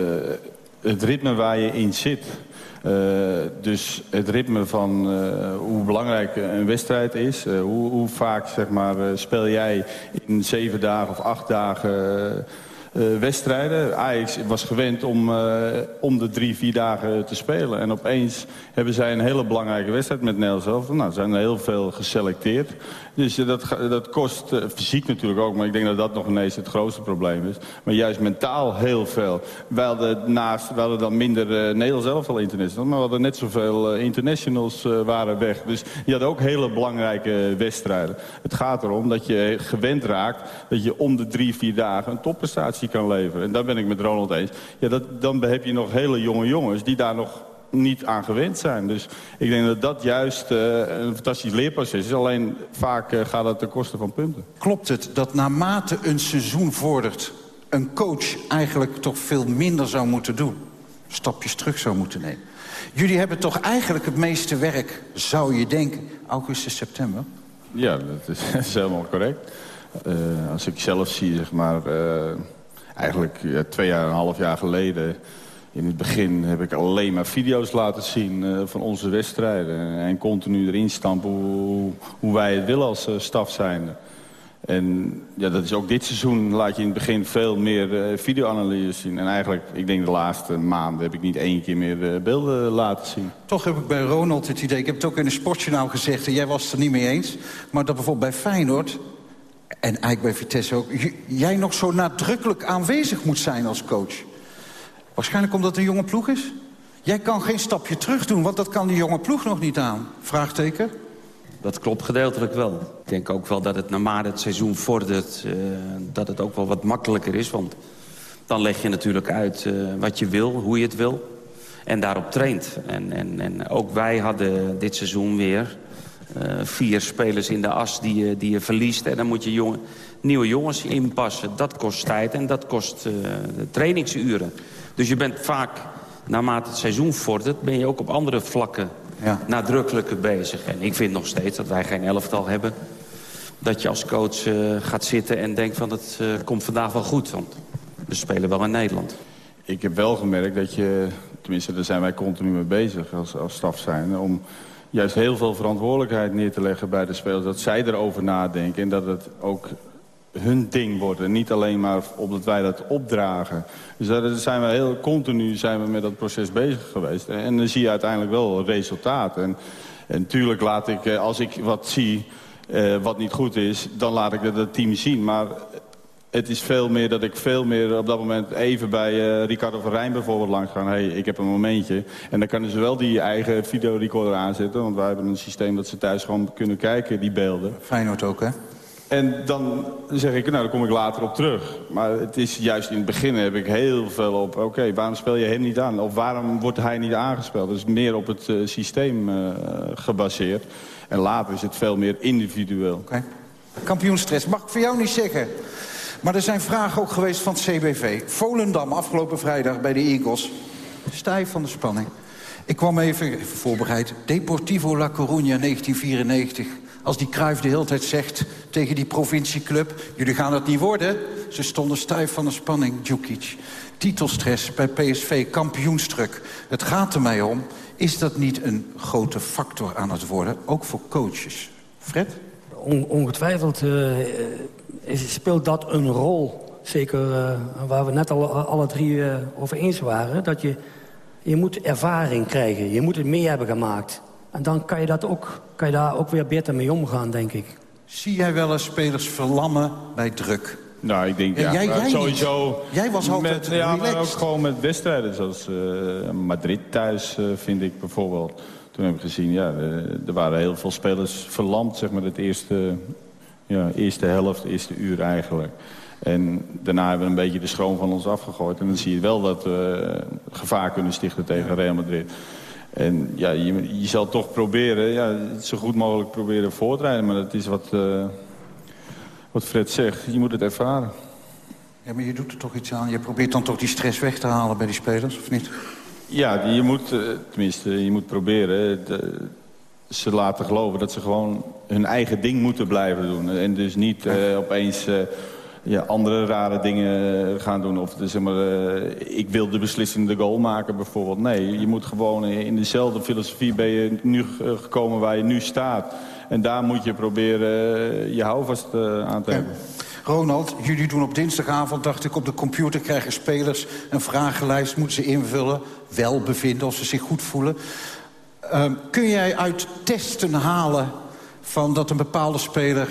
het ritme waar je in zit... Uh, dus het ritme van uh, hoe belangrijk een wedstrijd is. Uh, hoe, hoe, vaak zeg maar, speel jij in zeven dagen of acht dagen wedstrijden. Ajax was gewend om, om de drie, vier dagen te spelen. En opeens hebben zij een hele belangrijke wedstrijd met Nederland zelf. Nou, zijn heel veel geselecteerd. Dus uh, dat, dat kost fysiek natuurlijk ook. Maar ik denk dat dat nog ineens het grootste probleem is. Maar juist mentaal heel veel. We hadden, naast, we dan minder Nederland zelf al internationals. Maar we hadden net zoveel internationals waren weg. Dus die hadden ook hele belangrijke wedstrijden. Het gaat erom dat je gewend raakt dat je om de drie, vier dagen een topprestatie kan leveren. En daar ben ik met Ronald eens. Ja, dat, dan heb je nog hele jonge jongens die daar nog niet aan gewend zijn. Dus ik denk dat dat juist uh, een fantastisch leerproces is. Alleen vaak uh, gaat het ten koste van punten. Klopt het dat naarmate een seizoen vordert... een coach eigenlijk toch veel minder zou moeten doen? Stapjes terug zou moeten nemen. Jullie hebben toch eigenlijk het meeste werk, zou je denken, augustus, september? Ja, dat is, [LAUGHS] dat is helemaal correct. Uh, als ik zelf zie, zeg maar, eigenlijk twee jaar en een half jaar geleden... in het begin heb ik alleen maar video's laten zien uh, van onze wedstrijden. En continu erin stampen hoe, hoe wij het willen als staf zijn. En ja, dat is ook dit seizoen laat je in het begin veel meer uh, videoanalyse zien. En eigenlijk, ik denk de laatste maanden heb ik niet één keer meer uh, beelden laten zien. Toch heb ik bij Ronald het idee, ik heb het ook in een sportjournaal gezegd... en jij was het er niet mee eens, maar dat bijvoorbeeld bij Feyenoord... en eigenlijk bij Vitesse ook, jij nog zo nadrukkelijk aanwezig moet zijn als coach. Waarschijnlijk omdat het een jonge ploeg is. Jij kan geen stapje terug doen, want dat kan die jonge ploeg nog niet aan. Vraagteken? Dat klopt gedeeltelijk wel. Ik denk ook wel dat het naarmate het seizoen vordert... Uh, dat het ook wel wat makkelijker is. Want dan leg je natuurlijk uit uh, wat je wil, hoe je het wil. En daarop traint. En, en, en ook wij hadden dit seizoen weer... Uh, vier spelers in de as die je, die je verliest. En dan moet je jongen, nieuwe jongens inpassen. Dat kost tijd en dat kost trainingsuren. Dus je bent vaak, naarmate het seizoen vordert... ben je ook op andere vlakken ja. nadrukkelijker bezig. En ik vind nog steeds dat wij geen elftal hebben... dat je als coach uh, gaat zitten en denkt van het uh, komt vandaag wel goed. Want we spelen wel in Nederland. Ik heb wel gemerkt dat je, tenminste daar zijn wij continu mee bezig als, als staf zijn... om juist heel veel verantwoordelijkheid neer te leggen bij de spelers. Dat zij erover nadenken en dat het ook hun ding wordt. En niet alleen maar omdat wij dat opdragen. Dus daar zijn we heel continu zijn we met dat proces bezig geweest. En dan zie je uiteindelijk wel resultaat. En, natuurlijk laat ik, eh, als ik wat zie uh, wat niet goed is... dan laat ik dat het team zien. Maar het is veel meer dat ik veel meer op dat moment even bij uh, Ricardo van Rijn bijvoorbeeld langs ga. hey, ik heb een momentje. En dan kunnen ze wel die eigen videorecorder aanzetten. Want wij hebben een systeem dat ze thuis gewoon kunnen kijken, die beelden. Feyenoord ook, hè? En dan zeg ik, nou, daar kom ik later op terug. Maar het is juist in het begin heb ik heel veel op... oké, waarom speel je hem niet aan? Of waarom wordt hij niet aangespeeld? Dus meer op het uh, systeem uh, gebaseerd. En later is het veel meer individueel. Okay. Kampioenstress, mag ik voor jou niet zeggen. Maar er zijn vragen ook geweest van het CBV. Volendam, afgelopen vrijdag bij de Eagles. Stijf van de spanning. Ik kwam even, even voorbereid. Deportivo La Coruña 1994 als die Cruijff de hele tijd zegt tegen die provincieclub... jullie gaan het niet worden. Ze stonden stijf van de spanning, Djukic. Titelstress bij PSV, kampioenstruk. Het gaat er mij om, is dat niet een grote factor aan het worden? Ook voor coaches. Fred? On ongetwijfeld is, speelt dat een rol. Zeker uh, waar we net al alle drie uh, over eens waren. Dat je, je moet ervaring krijgen. Je moet het mee hebben gemaakt. En dan kan je, dat ook, kan je daar ook weer beter mee omgaan, denk ik. Zie jij wel eens spelers verlammen bij druk? Nou, ik denk, ja, ja jij, sowieso... Niet. Jij was altijd met, Ja, maar ook gewoon met wedstrijden, zoals uh, Madrid thuis, uh, vind ik bijvoorbeeld. Toen heb ik gezien, ja, uh, er waren heel veel spelers verlamd, zeg maar, het eerste, ja, eerste helft, eerste uur eigenlijk. En daarna hebben we een beetje de schroom van ons afgegooid. En dan zie je wel dat we gevaar kunnen stichten tegen Real Madrid. En ja, je, je zal toch proberen, ja, zo goed mogelijk proberen voor te rijden. Maar dat is wat, uh, wat Fred zegt. Je moet het ervaren. Ja, maar je doet er toch iets aan. Je probeert dan toch die stress weg te halen bij die spelers, of niet? Ja, je moet, uh, tenminste, je moet proberen de, ze laten geloven dat ze gewoon hun eigen ding moeten blijven doen. En dus niet opeens ja, andere rare dingen eh, gaan doen. Of zeg maar, uh, ik wil de beslissende goal maken bijvoorbeeld. Nee, je moet gewoon in dezelfde filosofie ben je nu gekomen waar je nu staat. En daar moet je proberen je houvast aan te hebben. Ronald, jullie doen op dinsdagavond, dacht ik, op de computer krijgen spelers een vragenlijst, moeten ze invullen, wel bevinden of ze zich goed voelen. Uh, kun jij uit testen halen van dat een bepaalde speler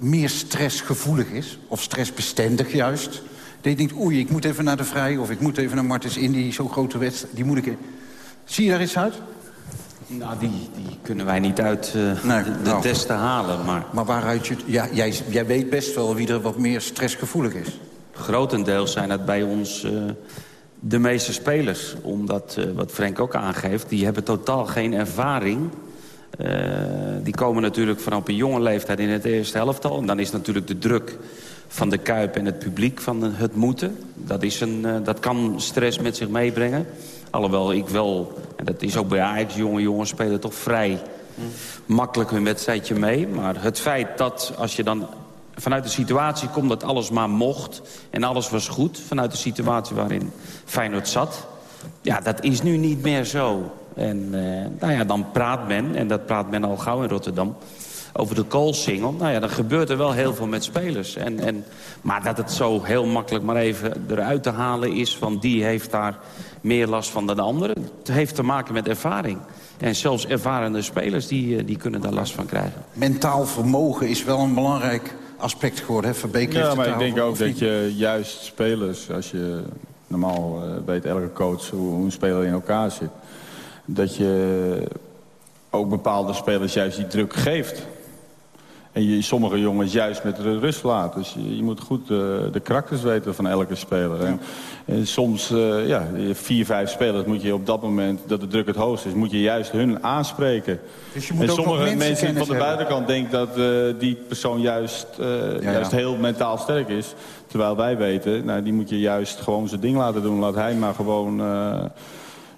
meer stressgevoelig is. Of stressbestendig juist. Dat je denkt, oei, ik moet even naar de Vrij... of ik moet even naar Martens Indy, zo'n grote wedstrijd. Die moet ik... Zie je daar iets uit? Nou, die, die kunnen wij niet uit uh, nee, de, de nou, testen halen. Maar, maar waaruit je... Ja, jij, jij weet best wel wie er wat meer stressgevoelig is. Grotendeels zijn het bij ons uh, de meeste spelers, omdat uh, wat Frank ook aangeeft... die hebben totaal geen ervaring. Uh, die komen natuurlijk vanaf een jonge leeftijd in het eerste helftal. En dan is natuurlijk de druk van de Kuip en het publiek van het moeten. Dat, is een, uh, dat kan stress met zich meebrengen. Alhoewel ik wel, en dat is ook bij Ajax, jonge jongens spelen toch vrij makkelijk hun wedstrijdje mee. Maar het feit dat als je dan vanuit de situatie komt dat alles maar mocht... en alles was goed vanuit de situatie waarin Feyenoord zat... ja, dat is nu niet meer zo. En uh, nou ja, dan praat men, en dat praat men al gauw in Rotterdam... over de koolsingel. Nou ja, dan gebeurt er wel heel veel met spelers. En, en, maar dat het zo heel makkelijk maar even eruit te halen is... van die heeft daar meer last van dan de andere. Het heeft te maken met ervaring. En zelfs ervarende spelers die, eh, die kunnen daar last van krijgen. Mentaal vermogen is wel een belangrijk aspect geworden. Hè? Verbeek ja, maar ik denk ook dat je juist spelers... als je normaal uh, weet elke coach hoe, hoe een speler in elkaar zit... dat je ook bepaalde spelers juist die druk geeft... En je, sommige jongens juist met rust laat. Dus je, je moet goed uh, de karakters weten van elke speler. En, en soms, uh, ja, vier, vijf spelers moet je op dat moment dat de druk het hoogst is... moet je juist hun aanspreken. Dus je moet en ook sommige mensen van de buitenkant denken dat uh, die persoon juist, ja. juist heel mentaal sterk is. Terwijl wij weten, nou, die moet je juist gewoon zijn ding laten doen. Laat hij maar gewoon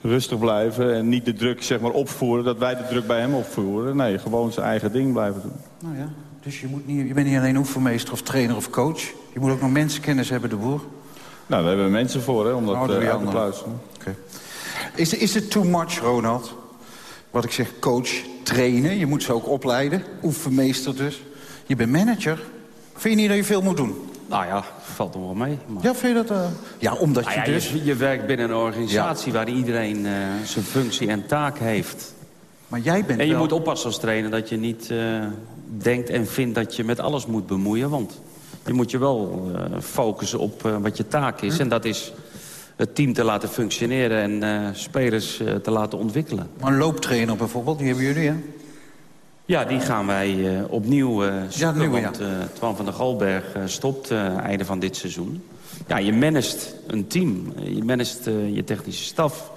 rustig blijven en niet de druk zeg maar, opvoeren... dat wij de druk bij hem opvoeren. Nee, gewoon zijn eigen ding blijven doen. Nou ja, dus je, moet niet, je bent niet alleen oefenmeester of trainer of coach. Je moet ook nog mensenkennis hebben, de boer. Nou, daar hebben we mensen voor, hè, om dat Oh, uh, je uit te pluizen. Is, is het too much, Ronald? Wat ik zeg, coach, trainen. Je moet ze ook opleiden. Oefenmeester dus. Je bent manager. Vind je niet dat je veel moet doen? Nou ja, valt er wel mee. Maar... Ja, vind je dat... Uh... Ja, omdat Nou je ja, dus... je, je werkt binnen een organisatie waar iedereen uh, zijn functie en taak heeft. Maar jij bent En je wel... moet oppassen als trainer dat je niet uh, denkt en vindt dat je met alles moet bemoeien. Want je moet je wel uh, focussen op uh, wat je taak is. Hm. En dat is het team te laten functioneren en spelers te laten ontwikkelen. Maar een looptrainer bijvoorbeeld, die hebben jullie, hè? Ja, die gaan wij uh, opnieuw uh, zoeken, ja, nieuwe, want uh, Twan van der Golberg stopt einde van dit seizoen. Ja, je managt een team, je managt je technische staf,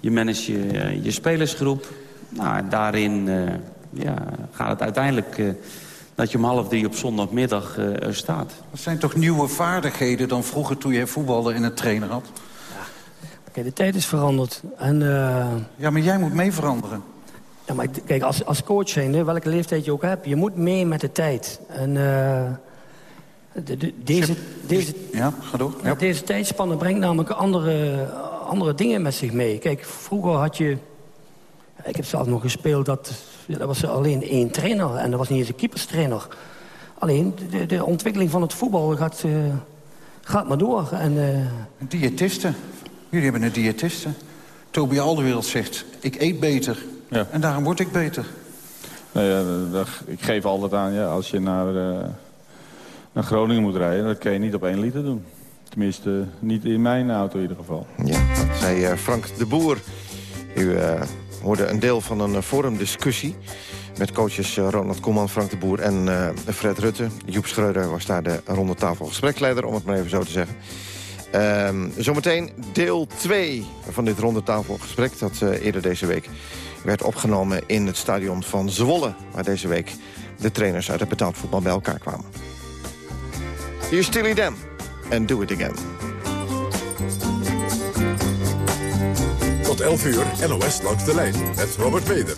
je managt je, je spelersgroep. Nou, daarin ja, gaat het uiteindelijk dat je om half drie op zondagmiddag er staat. Dat zijn toch nieuwe vaardigheden dan vroeger toen je voetbalde en een trainer had? Ja. Kijk, de tijd is veranderd. En, Ja, maar jij moet mee veranderen. Ja, maar kijk, als, als coach zijn, welke leeftijd je ook hebt... je moet mee met de tijd. En uh, de, de, deze, deze, ja, ga door. Ja. deze tijdspanne brengt namelijk andere, andere dingen met zich mee. Kijk, vroeger had je... Ik heb zelf nog gespeeld, dat, dat was alleen één trainer. En dat was niet eens een keeperstrainer. Alleen, de, de ontwikkeling van het voetbal gaat, uh, gaat maar door. En, uh... Diëtisten. Jullie hebben een diëtiste. Toby Alderwereld zegt, ik eet beter... Ja. En daarom word ik beter. Nou ja, ik geef altijd aan, ja, als je naar, uh, naar Groningen moet rijden... dat kan je niet op één liter doen. Tenminste, niet in mijn auto in ieder geval. Ja, dat zei uh, Frank de Boer. U uh, hoorde een deel van een forumdiscussie... met coaches Ronald Koeman, Frank de Boer en Fred Rutte. Joep Schreuder was daar de ronde tafel gespreksleider, om het maar even zo te zeggen. Um, zometeen deel 2 van dit ronde tafelgesprek... dat eerder deze week werd opgenomen in het stadion van Zwolle... waar deze week de trainers uit het betaald voetbal bij elkaar kwamen. Hier Steely Dan en Do It Again. Tot 11 uur NOS langs de lijn met Robert Meder.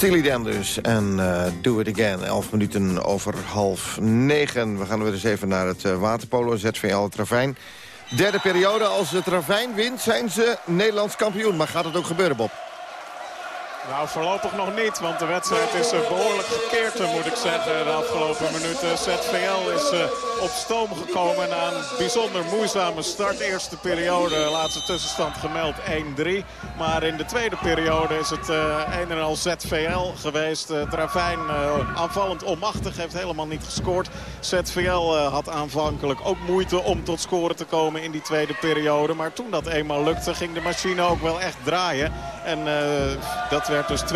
Steely Dan dus. En uh, Do It Again. 11 minuten over half negen. We gaan weer eens even naar het uh, waterpolo. ZVL Travijn. Derde periode. Als het Travijn wint, zijn ze Nederlands kampioen. Maar gaat het ook gebeuren, Bob? Nou, voorlopig nog niet, want de wedstrijd is eh, behoorlijk gekeerd, eh, moet ik zeggen, de afgelopen minuten. ZVL is uh, op stoom gekomen na een bijzonder moeizame start. Eerste periode, laatste tussenstand gemeld 1-3. Maar in de tweede periode is het uh, een en al ZVL geweest. Uh, aanvallend onmachtig, heeft helemaal niet gescoord. ZVL had aanvankelijk ook moeite om tot scoren te komen in die tweede periode. Maar toen dat eenmaal lukte, ging de machine ook wel echt draaien. En dat werd dus 2-3,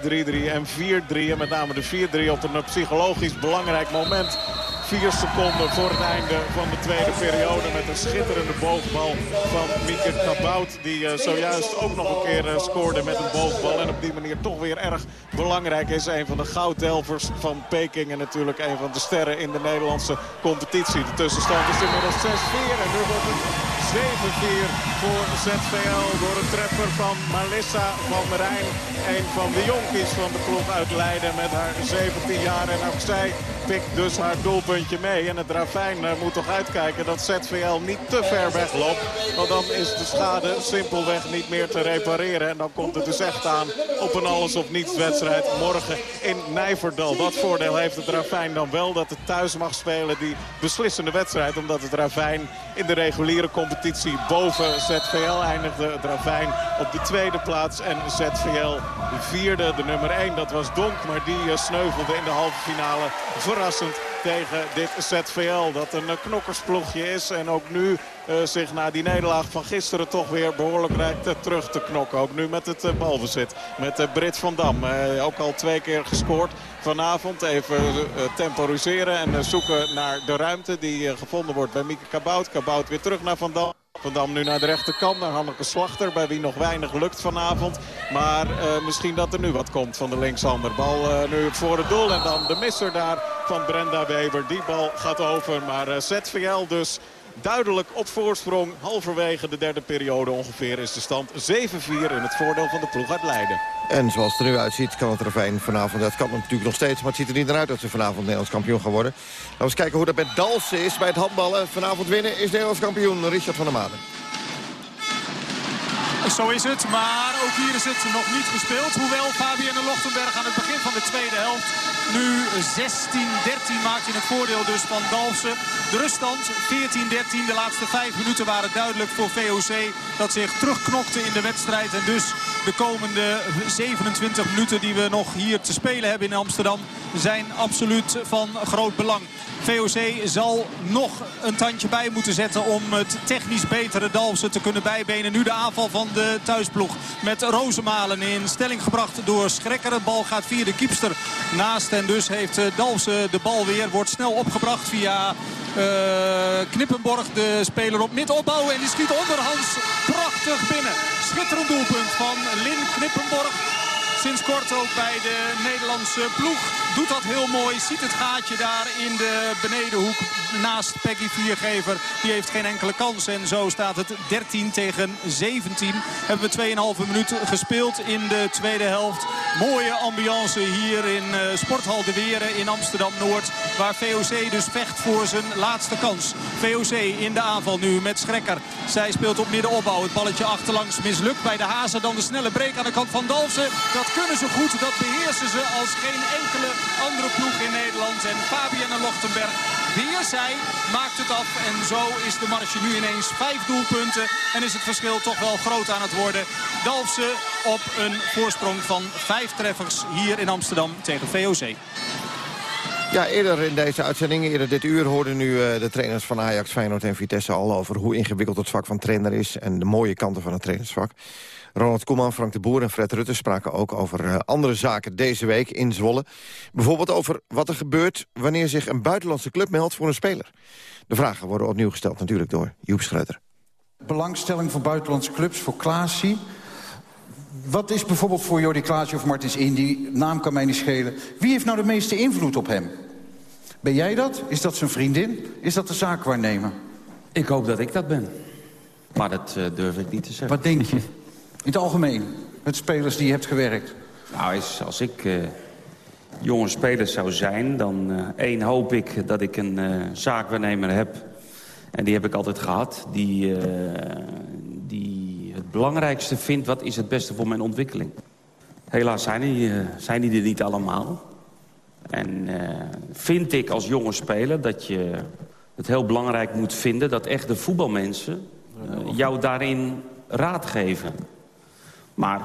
3-3 en 4-3. En met name de 4-3 op een psychologisch belangrijk moment. 4 seconden voor het einde van de tweede periode. Met een schitterende boogbal van Mieke Kabout. Die uh, zojuist ook nog een keer uh, scoorde met een boogbal. En op die manier toch weer erg belangrijk is. Een van de gouddelvers van Peking. En natuurlijk een van de sterren in de Nederlandse competitie. De tussenstand is inmiddels 6-4. En nu wordt het 7-4 voor ZVL door een treffer van Melissa van der Rijn. Een van de jonkies van de ploeg uit Leiden met haar 17 jaar. En ook zij pikt dus haar doelpuntje mee. En het Ravijn eh, moet toch uitkijken dat ZVL niet te ver wegloopt. Want dan is de schade simpelweg niet meer te repareren. En dan komt het dus echt aan op een alles of niets wedstrijd morgen in Nijverdal. Dat voordeel heeft het Ravijn dan wel dat het thuis mag spelen die beslissende wedstrijd. Omdat het Ravijn in de reguliere competitie boven ZVL eindigde. Het Ravijn op de tweede plaats en ZVL vierde. De nummer 1 dat was Donk, maar die eh, sneuvelde in de halve finale verrassend tegen dit ZVL. Dat een knokkersploegje is en ook nu uh, zich na die nederlaag van gisteren toch weer behoorlijk rijdt uh, terug te knokken. Ook nu met het uh, balbezit. Met Brit van Dam. ook al twee keer gescoord vanavond. Even temporiseren en zoeken naar de ruimte die gevonden wordt bij Mieke Kabout. Kabout weer terug naar Van Dam. Van Dam nu naar de rechterkant, naar Hanneke Slachter. Bij wie nog weinig lukt vanavond. Maar uh, misschien dat er nu wat komt van de linkshander. Bal uh, nu voor het doel en dan de misser daar van Brenda Weber. Die bal gaat over, maar uh, ZVL dus duidelijk op voorsprong. Halverwege de derde periode ongeveer is de stand 7-4 in het voordeel van de ploeg uit Leiden. En zoals het er nu uitziet kan het Ravijn vanavond... dat kan het natuurlijk nog steeds, maar het ziet er niet naar uit... dat ze vanavond Nederlands kampioen gaan worden. Laten we eens kijken hoe dat met Dalsen is bij het handballen. Vanavond winnen is Nederlands kampioen Richard van der Maden. Zo is het, maar ook hier is het nog niet gespeeld. Hoewel Fabienne Lochtenberg aan het begin van de tweede helft nu 16-13 maakt in het voordeel dus van Dalfsen. De ruststand 14-13. De laatste vijf minuten waren duidelijk voor VOC dat zich terugknokte in de wedstrijd. En dus de komende 27 minuten die we nog hier te spelen hebben in Amsterdam zijn absoluut van groot belang. VOC zal nog een tandje bij moeten zetten om het technisch betere Dalfsen te kunnen bijbenen. Nu de aanval van de thuisploeg met Rozenmalen in stelling gebracht door Schrekker. De bal gaat via de kiepster naast en dus heeft eh, Dalfsen de bal weer. Wordt snel opgebracht via uh, Knippenborg, de speler op middenopbouw. En die schiet onderhands prachtig binnen. Schitterend doelpunt van Lin Knippenborg. Sinds kort ook bij de Nederlandse ploeg. Doet dat heel mooi. Ziet het gaatje daar in de benedenhoek naast Peggy Viergever. Die heeft geen enkele kans. En zo staat het 13 tegen 17. Hebben we 2,5 minuten gespeeld in de tweede helft. Mooie ambiance hier in uh, Sporthal de Weren in Amsterdam-Noord. Waar VOC dus vecht voor zijn laatste kans. VOC in de aanval nu met Schrekker. Zij speelt op middenopbouw. Het balletje achterlangs mislukt bij de Hazen. Dan de snelle break aan de kant van Dalsen. Dat kunnen ze goed. Dat beheersen ze als geen enkele andere ploeg in Nederland. En Fabienne Lochtenberg, weer zij, maakt het af. En zo is de marge nu ineens vijf doelpunten. En is het verschil toch wel groot aan het worden. Dalfse op een voorsprong van vijf treffers hier in Amsterdam tegen VOC. Ja, eerder in deze uitzending, eerder dit uur... hoorden nu uh, de trainers van Ajax, Feyenoord en Vitesse al over... hoe ingewikkeld het vak van trainer is en de mooie kanten van het trainersvak. Ronald Koeman, Frank de Boer en Fred Rutte spraken ook over uh, andere zaken deze week in Zwolle. Bijvoorbeeld over wat er gebeurt wanneer zich een buitenlandse club meldt voor een speler. De vragen worden opnieuw gesteld natuurlijk door Joep Schreuder. Belangstelling van buitenlandse clubs voor Klaasie. Wat is bijvoorbeeld voor Jordi Klaasie of Martins Indy, naam kan mij niet schelen... wie heeft nou de meeste invloed op hem? Ben jij dat? Is dat zijn vriendin? Is dat de zaakwaarnemer? Ik hoop dat ik dat ben. Maar dat uh, durf ik niet te zeggen. Wat denk je? [LAUGHS] In het algemeen, met spelers die je hebt gewerkt. Nou, als ik uh, jonge speler zou zijn... dan uh, één hoop ik dat ik een uh, zaakwaarnemer heb. En die heb ik altijd gehad. Die, die het belangrijkste vindt, wat is het beste voor mijn ontwikkeling. Helaas zijn die, zijn die er niet allemaal. En vind ik als jonge speler dat je het heel belangrijk moet vinden... dat echt de voetbalmensen jou daarin raad geven. Maar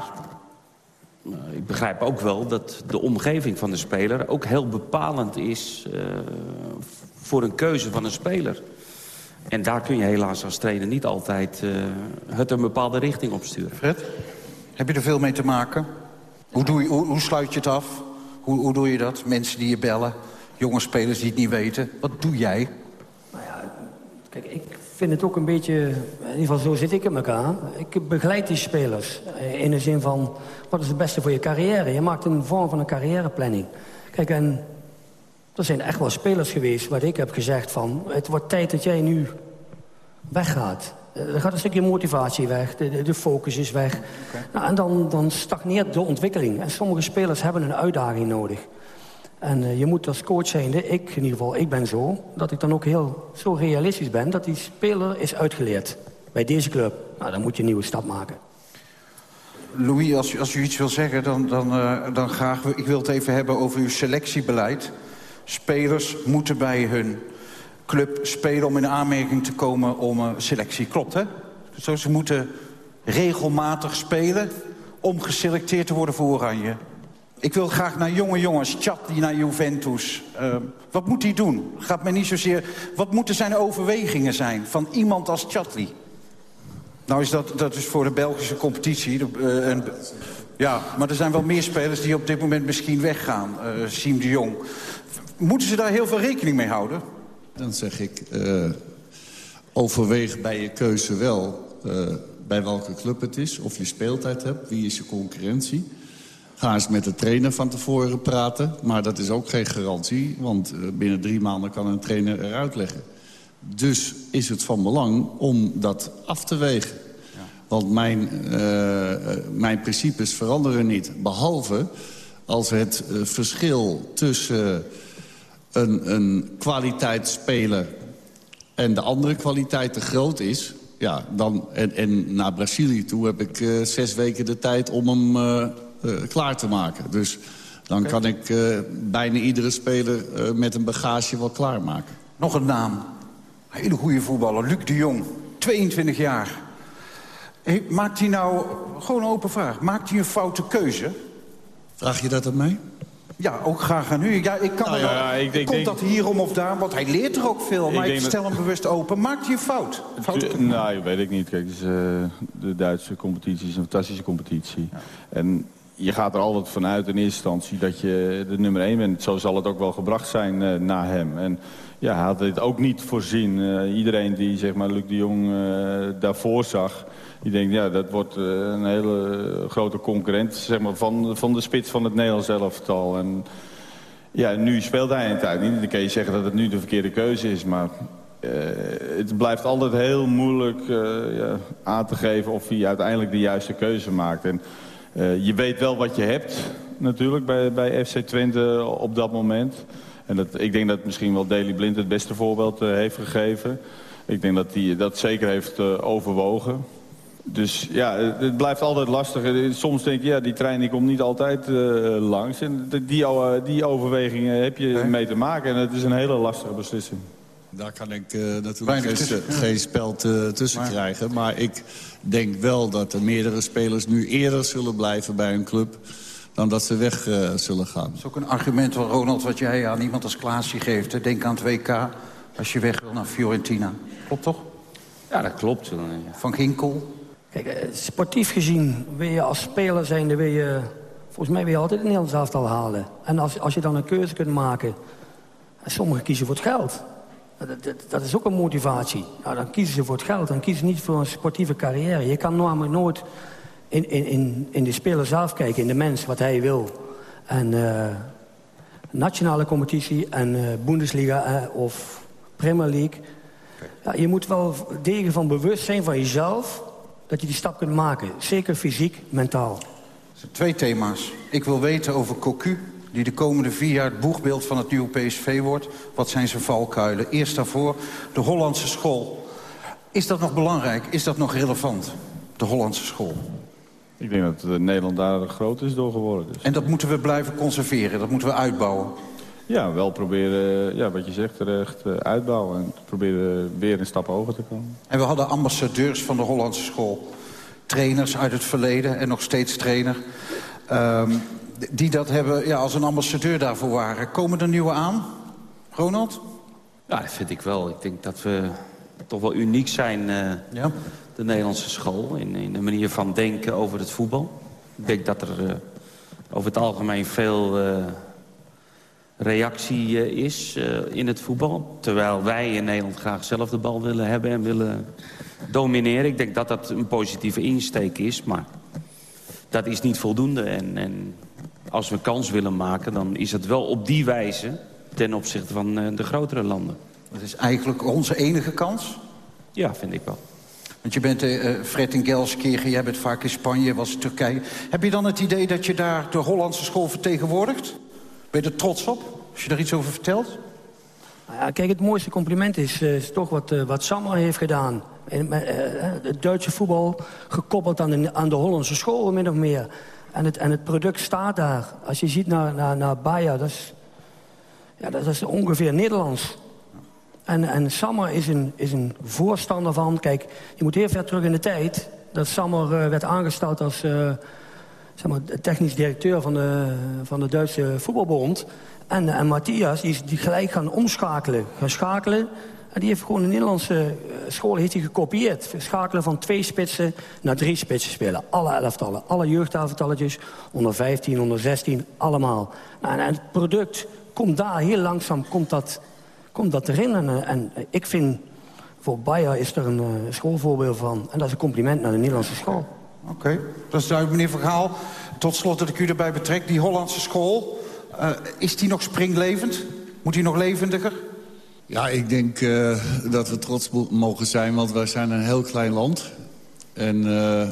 uh, ik begrijp ook wel dat de omgeving van de speler... ook heel bepalend is uh, voor een keuze van een speler. En daar kun je helaas als trainer niet altijd uh, het een bepaalde richting op sturen. Fred, heb je er veel mee te maken? Hoe, doe je, hoe, hoe sluit je het af? Hoe, hoe doe je dat? Mensen die je bellen, jonge spelers die het niet weten. Wat doe jij? Nou ja, kijk, ik vind het ook een beetje... In ieder geval, zo zit ik in elkaar. Ik begeleid die spelers. In de zin van, wat is het beste voor je carrière? Je maakt een vorm van een carrièreplanning. Kijk, en er zijn echt wel spelers geweest waar ik heb gezegd van... het wordt tijd dat jij nu weggaat. Er gaat een stukje motivatie weg, de, de focus is weg. Okay. Nou, en dan, dan stagneert de ontwikkeling. En sommige spelers hebben een uitdaging nodig. En uh, je moet als coach zijnde, ik in ieder geval, ik ben zo... dat ik dan ook heel zo realistisch ben dat die speler is uitgeleerd. Bij deze club. Nou, dan moet je een nieuwe stap maken. Louis, als u, als iets wil zeggen, dan, dan, uh, dan graag... Ik wil het even hebben over uw selectiebeleid. Spelers moeten bij hun club spelen om in aanmerking te komen om een selectie. Klopt, hè? Zo, ze moeten regelmatig spelen om geselecteerd te worden voor Oranje. Ik wil graag naar jonge jongens, Chatli naar Juventus. Uh, wat moet hij doen? Gaat mij niet zozeer... Wat moeten zijn overwegingen zijn van iemand als Chatli? Nou is dat, dat is voor de Belgische competitie. Uh, en, ja, maar er zijn wel meer spelers die op dit moment misschien weggaan. Uh, Siem de Jong. Moeten ze daar heel veel rekening mee houden? Dan zeg ik, uh, overweeg bij je keuze wel bij welke club het is. Of je speeltijd hebt, wie is je concurrentie. Ga eens met de trainer van tevoren praten. Maar dat is ook geen garantie, want binnen drie maanden kan een trainer eruit leggen. Dus is het van belang om dat af te wegen. Ja. Want mijn, uh, mijn principes veranderen niet. Behalve als het uh, verschil tussen een, een kwaliteitsspeler en de andere kwaliteit te groot is... Ja, dan, en, en naar Brazilië toe heb ik uh, zes weken de tijd om hem uh, uh, klaar te maken. Dus dan okay. kan ik bijna iedere speler met een bagage wel klaarmaken. Nog een naam. Hele goede voetballer, Luc de Jong. 22 jaar. Hey, maakt hij nou, gewoon een open vraag, maakt hij een foute keuze? Vraag je dat aan mij? Ja, ook graag aan u. Ja, ik kan nou, ja, ik, ik, Komt dat hierom of daar? Want hij leert er ook veel. Maar ik, ik stel dat... hem bewust open. Maakt hij een fout? fout nou, weet ik niet. Kijk, dus, uh, de Duitse competitie is een fantastische competitie. Ja. En je gaat er altijd vanuit in eerste instantie dat je de nummer 1 bent. Zo zal het ook wel gebracht zijn uh, na hem. En ja, had dit ook niet voorzien. Uh, iedereen die zeg maar, Luc de Jong uh, daarvoor zag... die denkt, ja, dat wordt uh, een hele grote concurrent zeg maar, van, van de spits van het Nederlands elftal. En ja, nu speelt hij het uit niet. Dan kan je zeggen dat het nu de verkeerde keuze is, maar... het blijft altijd heel moeilijk ja, aan te geven of hij uiteindelijk de juiste keuze maakt. En, je weet wel wat je hebt natuurlijk bij, bij FC Twente op dat moment... En dat, ik denk dat misschien wel Daley Blind het beste voorbeeld uh, heeft gegeven. Ik denk dat hij dat zeker heeft uh, overwogen. Dus ja, het blijft altijd lastig. Eh, soms denk je, ja, die trein die komt niet altijd uh, langs. En die, die overwegingen heb je nee. mee te maken. En het is een hele lastige beslissing. Daar kan ik uh, natuurlijk geen, tussen, geen spel te, tussen maar. krijgen. Maar ik denk wel dat er meerdere spelers nu eerder zullen blijven bij een club dan dat ze weg uh, zullen gaan. Dat is ook een argument, van Ronald, wat jij aan iemand als Klaasje geeft. Hè? Denk aan het WK als je weg wil naar Fiorentina. Klopt toch? Ja, dat klopt. Van Ginkel? Kijk, sportief gezien wil je als speler zijn... wil je, volgens mij wil je altijd een Nederlands elftal halen. En als, als je dan een keuze kunt maken... sommigen kiezen voor het geld. Dat, dat, dat, is ook een motivatie. Nou, dan kiezen ze voor het geld, dan kiezen ze niet voor een sportieve carrière. Je kan namelijk nooit in, in, in, in de speler zelf kijken, in de mens, wat hij wil. En uh, nationale competitie en uh, Bundesliga uh, of Premier League. Ja, je moet wel degen van bewust zijn van jezelf... dat je die stap kunt maken. Zeker fysiek, mentaal. Twee thema's. Ik wil weten over Cocu, die de komende vier jaar het boegbeeld van het nieuwe PSV wordt. Wat zijn zijn valkuilen? Eerst daarvoor de Hollandse school. Is dat nog belangrijk? Is dat nog relevant? De Hollandse school. Ik denk dat uh, Nederland daar groot is door geworden. Dus. En dat moeten we blijven conserveren, dat moeten we uitbouwen? Ja, wel proberen, ja, wat je zegt, terecht uh, uitbouwen. En proberen weer een stap hoger te komen. En we hadden ambassadeurs van de Hollandse school. Trainers uit het verleden en nog steeds trainer. Um, die dat hebben, ja, als een ambassadeur daarvoor waren. Komen er nieuwe aan, Ronald? Ja, dat vind ik wel. Ik denk dat we toch wel uniek zijn, uh, ja. De Nederlandse school... In, in, de manier van denken over het voetbal. Ik denk dat er uh, over het algemeen veel uh, reactie is in het voetbal. Terwijl wij in Nederland graag zelf de bal willen hebben en willen domineren. Ik denk dat dat een positieve insteek is, maar dat is niet voldoende. En, en als we kans willen maken, dan is het wel op die wijze... ten opzichte van de grotere landen. Dat is eigenlijk onze enige kans? Ja, vind ik wel. Want je bent uh, Fred in Gelsenkirchen, jij bent vaak in Spanje, was in Turkije. Heb je dan het idee dat je daar de Hollandse school vertegenwoordigt? Ben je er trots op, als je daar iets over vertelt? Nou ja, kijk, het mooiste compliment is, is toch wat, uh, wat Sammer heeft gedaan. En, het Duitse voetbal gekoppeld aan de, aan de Hollandse school, min of meer. En het, en het product staat daar. Als je ziet naar, naar, naar Bayer, dat is, ja, dat is ongeveer Nederlands. En, en Sammer is een, is een voorstander van... Kijk, je moet heel ver terug in de tijd... dat Sammer uh, werd aangesteld als uh, zeg maar, technisch directeur van de, van de Duitse voetbalbond. En, en Matthias die is die gelijk gaan omschakelen. Gaan schakelen en die heeft gewoon de Nederlandse eh, school heeft gekopieerd. Schakelen van twee spitsen naar drie spitsen spelen. Alle elftallen, alle jeugdelftalletjes. Onder 15, onder 16, allemaal. Nou, en het product komt daar heel langzaam komt dat, komt dat erin. En, eh, en ik vind, voor Bayer is er een uh, schoolvoorbeeld van. En dat is een compliment naar de Nederlandse school. Oké, okay. dat is duidelijk, meneer Vergaal. Tot slot dat ik u erbij betrek. Die Hollandse school, uh, is die nog springlevend? Moet die nog levendiger? Ja, ik denk uh, dat we trots mogen zijn, want wij zijn een heel klein land. En uh,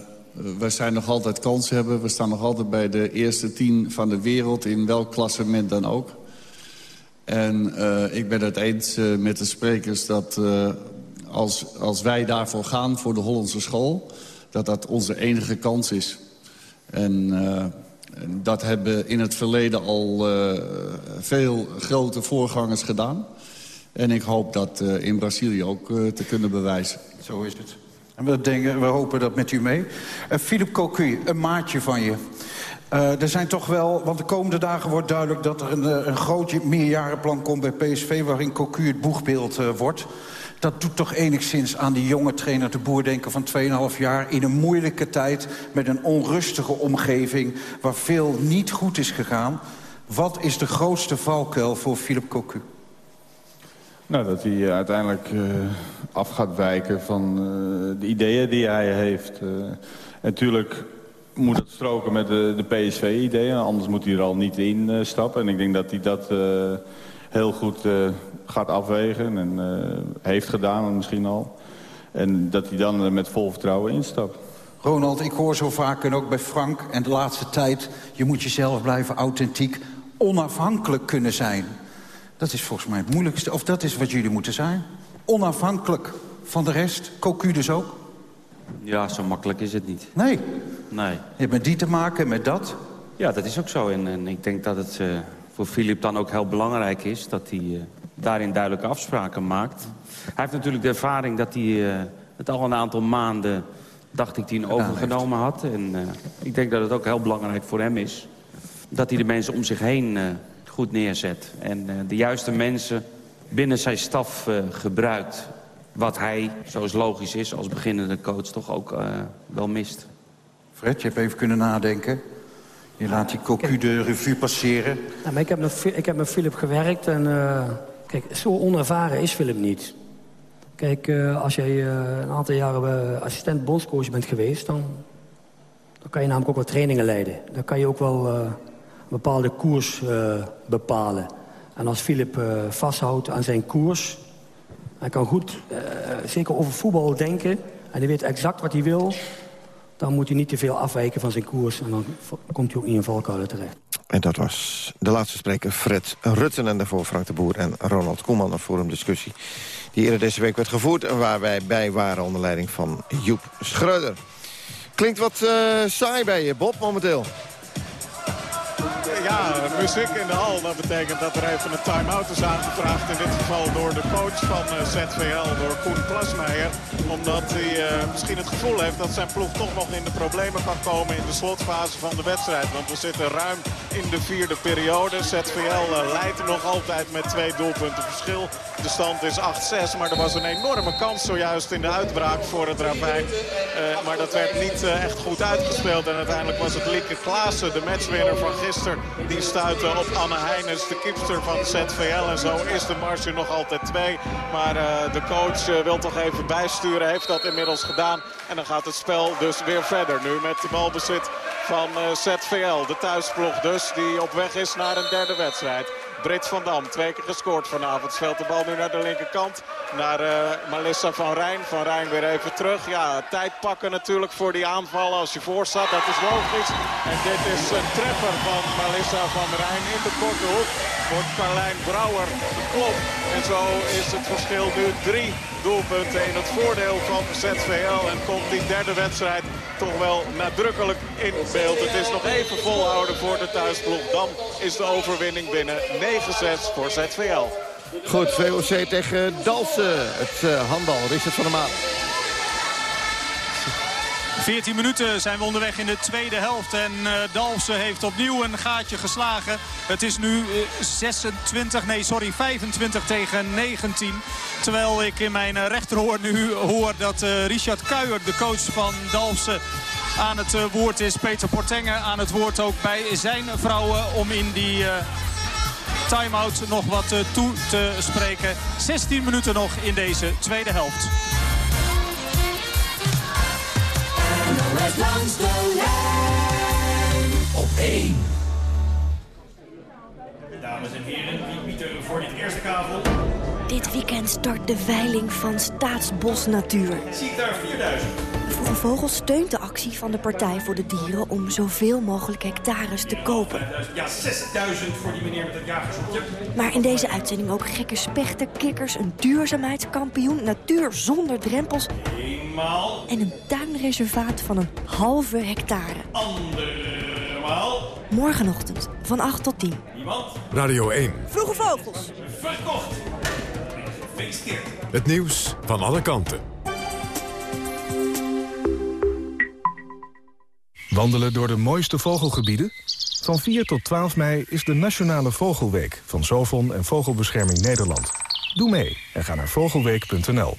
wij zijn nog altijd kans hebben. We staan nog altijd bij de eerste tien van de wereld, in welk klassement dan ook. En uh, ik ben het eens met de sprekers dat als, als wij daarvoor gaan, voor de Hollandse school... dat dat onze enige kans is. En dat hebben in het verleden al veel grote voorgangers gedaan... En ik hoop dat in Brazilië ook te kunnen bewijzen. Zo is het. En we, denken, we hopen dat met u mee. Philip Cocu, een maatje van je. Er zijn toch wel, want de komende dagen wordt duidelijk... dat er een, een groot meerjarenplan komt bij PSV... waarin Cocu het boegbeeld wordt. Dat doet toch enigszins aan die jonge trainer de Boer denken van 2,5 jaar... in een moeilijke tijd met een onrustige omgeving... waar veel niet goed is gegaan. Wat is de grootste valkuil voor Philip Cocu? Nou, dat hij uiteindelijk af gaat wijken van de ideeën die hij heeft. Uh, natuurlijk moet het stroken met de, de PSV-ideeën, anders moet hij er al niet in stappen. En ik denk dat hij dat heel goed gaat afwegen en heeft gedaan misschien al. En dat hij dan met vol vertrouwen instapt. Ronald, ik hoor zo vaak en ook bij Frank en de laatste tijd... je moet jezelf blijven authentiek, onafhankelijk kunnen zijn... Dat is volgens mij het moeilijkste. Of dat is wat jullie moeten zijn. Onafhankelijk van de rest. Cocu dus ook. Ja, zo makkelijk is het niet. Nee? Nee. Je hebt met die te maken, met dat? Ja, dat is ook zo. En, en ik denk dat het uh, voor Filip dan ook heel belangrijk is... dat hij uh, daarin duidelijke afspraken maakt. Hij heeft natuurlijk de ervaring dat hij uh, het al een aantal maanden... dacht ik, die overgenomen had. En ik denk dat het ook heel belangrijk voor hem is... dat hij de mensen om zich heen goed neerzet. En de juiste mensen binnen zijn staf gebruikt. Wat hij, zoals logisch is, als beginnende coach toch ook uh, wel mist. Fred, je hebt even kunnen nadenken. Je laat die cocu de revue passeren. Ja, maar ik, heb met, ik heb met Philip gewerkt en kijk, zo onervaren is Philip niet. Kijk, als jij een aantal jaren assistent bondscoach bent geweest... Dan, dan kan je namelijk ook wat trainingen leiden. Dan kan je ook wel bepaalde koers uh, bepalen. En als Philip uh, vasthoudt aan zijn koers... hij kan goed, uh, zeker over voetbal denken... en hij weet exact wat hij wil... dan moet hij niet te veel afwijken van zijn koers. En dan komt hij ook in een valkuilen terecht. En dat was de laatste spreker Fred Rutten. En daarvoor Frank de Boer en Ronald Koeman. Een forumdiscussie die eerder deze week werd gevoerd... en waar wij bij waren onder leiding van Joep Schreuder. Klinkt wat uh, saai bij je, Bob, momenteel. Muziek in de hal. Dat betekent dat er even een time-out is aangevraagd. In dit geval door de coach van uh, ZVL, door Koen Plasmeijer. Omdat hij uh, misschien het gevoel heeft dat zijn ploeg toch nog in de problemen kan komen in de slotfase van de wedstrijd. Want we zitten ruim in de vierde periode. ZVL uh, leidt nog altijd met twee doelpunten verschil. De stand is 8-6, maar er was een enorme kans zojuist in de uitbraak voor het Ravijn. maar dat werd niet echt goed uitgespeeld. En uiteindelijk was het Lieke Klaassen, de matchwinner van gisteren... die stuitte op Anne Heijnens, de keepster van ZVL. En zo is de marge nog altijd twee. Maar uh, de coach uh, wil toch even bijsturen, heeft dat inmiddels gedaan. En dan gaat het spel dus weer verder. Nu met de balbezit van uh, ZVL, de thuisploeg dus, die op weg is naar een derde wedstrijd. Brit van Dam, twee keer gescoord vanavond. Speelt de bal nu naar de linkerkant. Naar uh, Melissa van Rijn. Van Rijn weer even terug. Ja, tijd pakken natuurlijk voor die aanvallen als je voor staat. Dat is logisch. En dit is een treffer van Melissa van Rijn in de korte hoek. Wordt Carlijn Brouwer geklopt. En zo is het verschil nu drie doelpunten in het voordeel van ZVL. En komt die derde wedstrijd toch wel nadrukkelijk in beeld. Het is nog even volhouden voor de thuisploeg. Dan is de overwinning binnen 9-6 voor ZVL. Goed, VOC tegen Dalsen. Het uh, handbal, Richard van der Maat. 14 minuten zijn we onderweg in de tweede helft. En uh, Dalfsen heeft opnieuw een gaatje geslagen. Het is nu uh, 26, nee sorry, 25 tegen 19. Terwijl ik in mijn rechterhoor nu hoor dat Richard Kuijer, de coach van Dalfsen aan het woord is. Peter Portengen aan het woord ook bij zijn vrouwen om in die time-out nog wat toe te spreken. 16 minuten nog in deze tweede helft. Langs de lijn op 1. Dames en heren, wie biedt er voor dit eerste kavel? Dit weekend start de veiling van Staatsbosnatuur. Zie ik daar 4000? Vroege Vogel steunt de actie van de Partij voor de Dieren... om zoveel mogelijk hectares te kopen. Ja, 6000 voor die meneer met het jagershoekje. Maar in deze uitzending ook gekke spechten, kikkers... een duurzaamheidskampioen, natuur zonder drempels... Eenmaal. en een tuinreservaat van een halve hectare. Andermaal. Morgenochtend van 8 tot 10. Niemand. Radio 1. Vroege Vogels. Verkocht. Gefeliciteerd. Het nieuws van alle kanten. Wandelen door de mooiste vogelgebieden? Van 4 tot 12 mei is de Nationale Vogelweek van Sovon en Vogelbescherming Nederland. Doe mee en ga naar vogelweek.nl.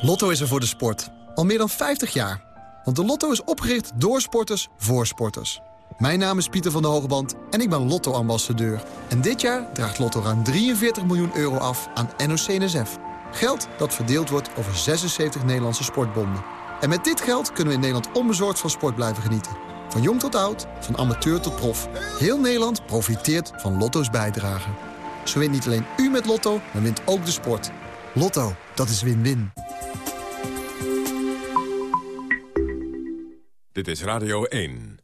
Lotto is er voor de sport. Al meer dan 50 jaar. Want de Lotto is opgericht door sporters voor sporters. Mijn naam is Pieter van der Hogeband en ik ben Lotto-ambassadeur. En dit jaar draagt Lotto ruim 43 miljoen euro af aan NOC-NSF. Geld dat verdeeld wordt over 76 Nederlandse sportbonden. En met dit geld kunnen we in Nederland onbezorgd van sport blijven genieten. Van jong tot oud, van amateur tot prof. Heel Nederland profiteert van Lotto's bijdrage. Zo wint niet alleen u met Lotto, maar wint ook de sport. Lotto, dat is win-win. Dit is Radio 1.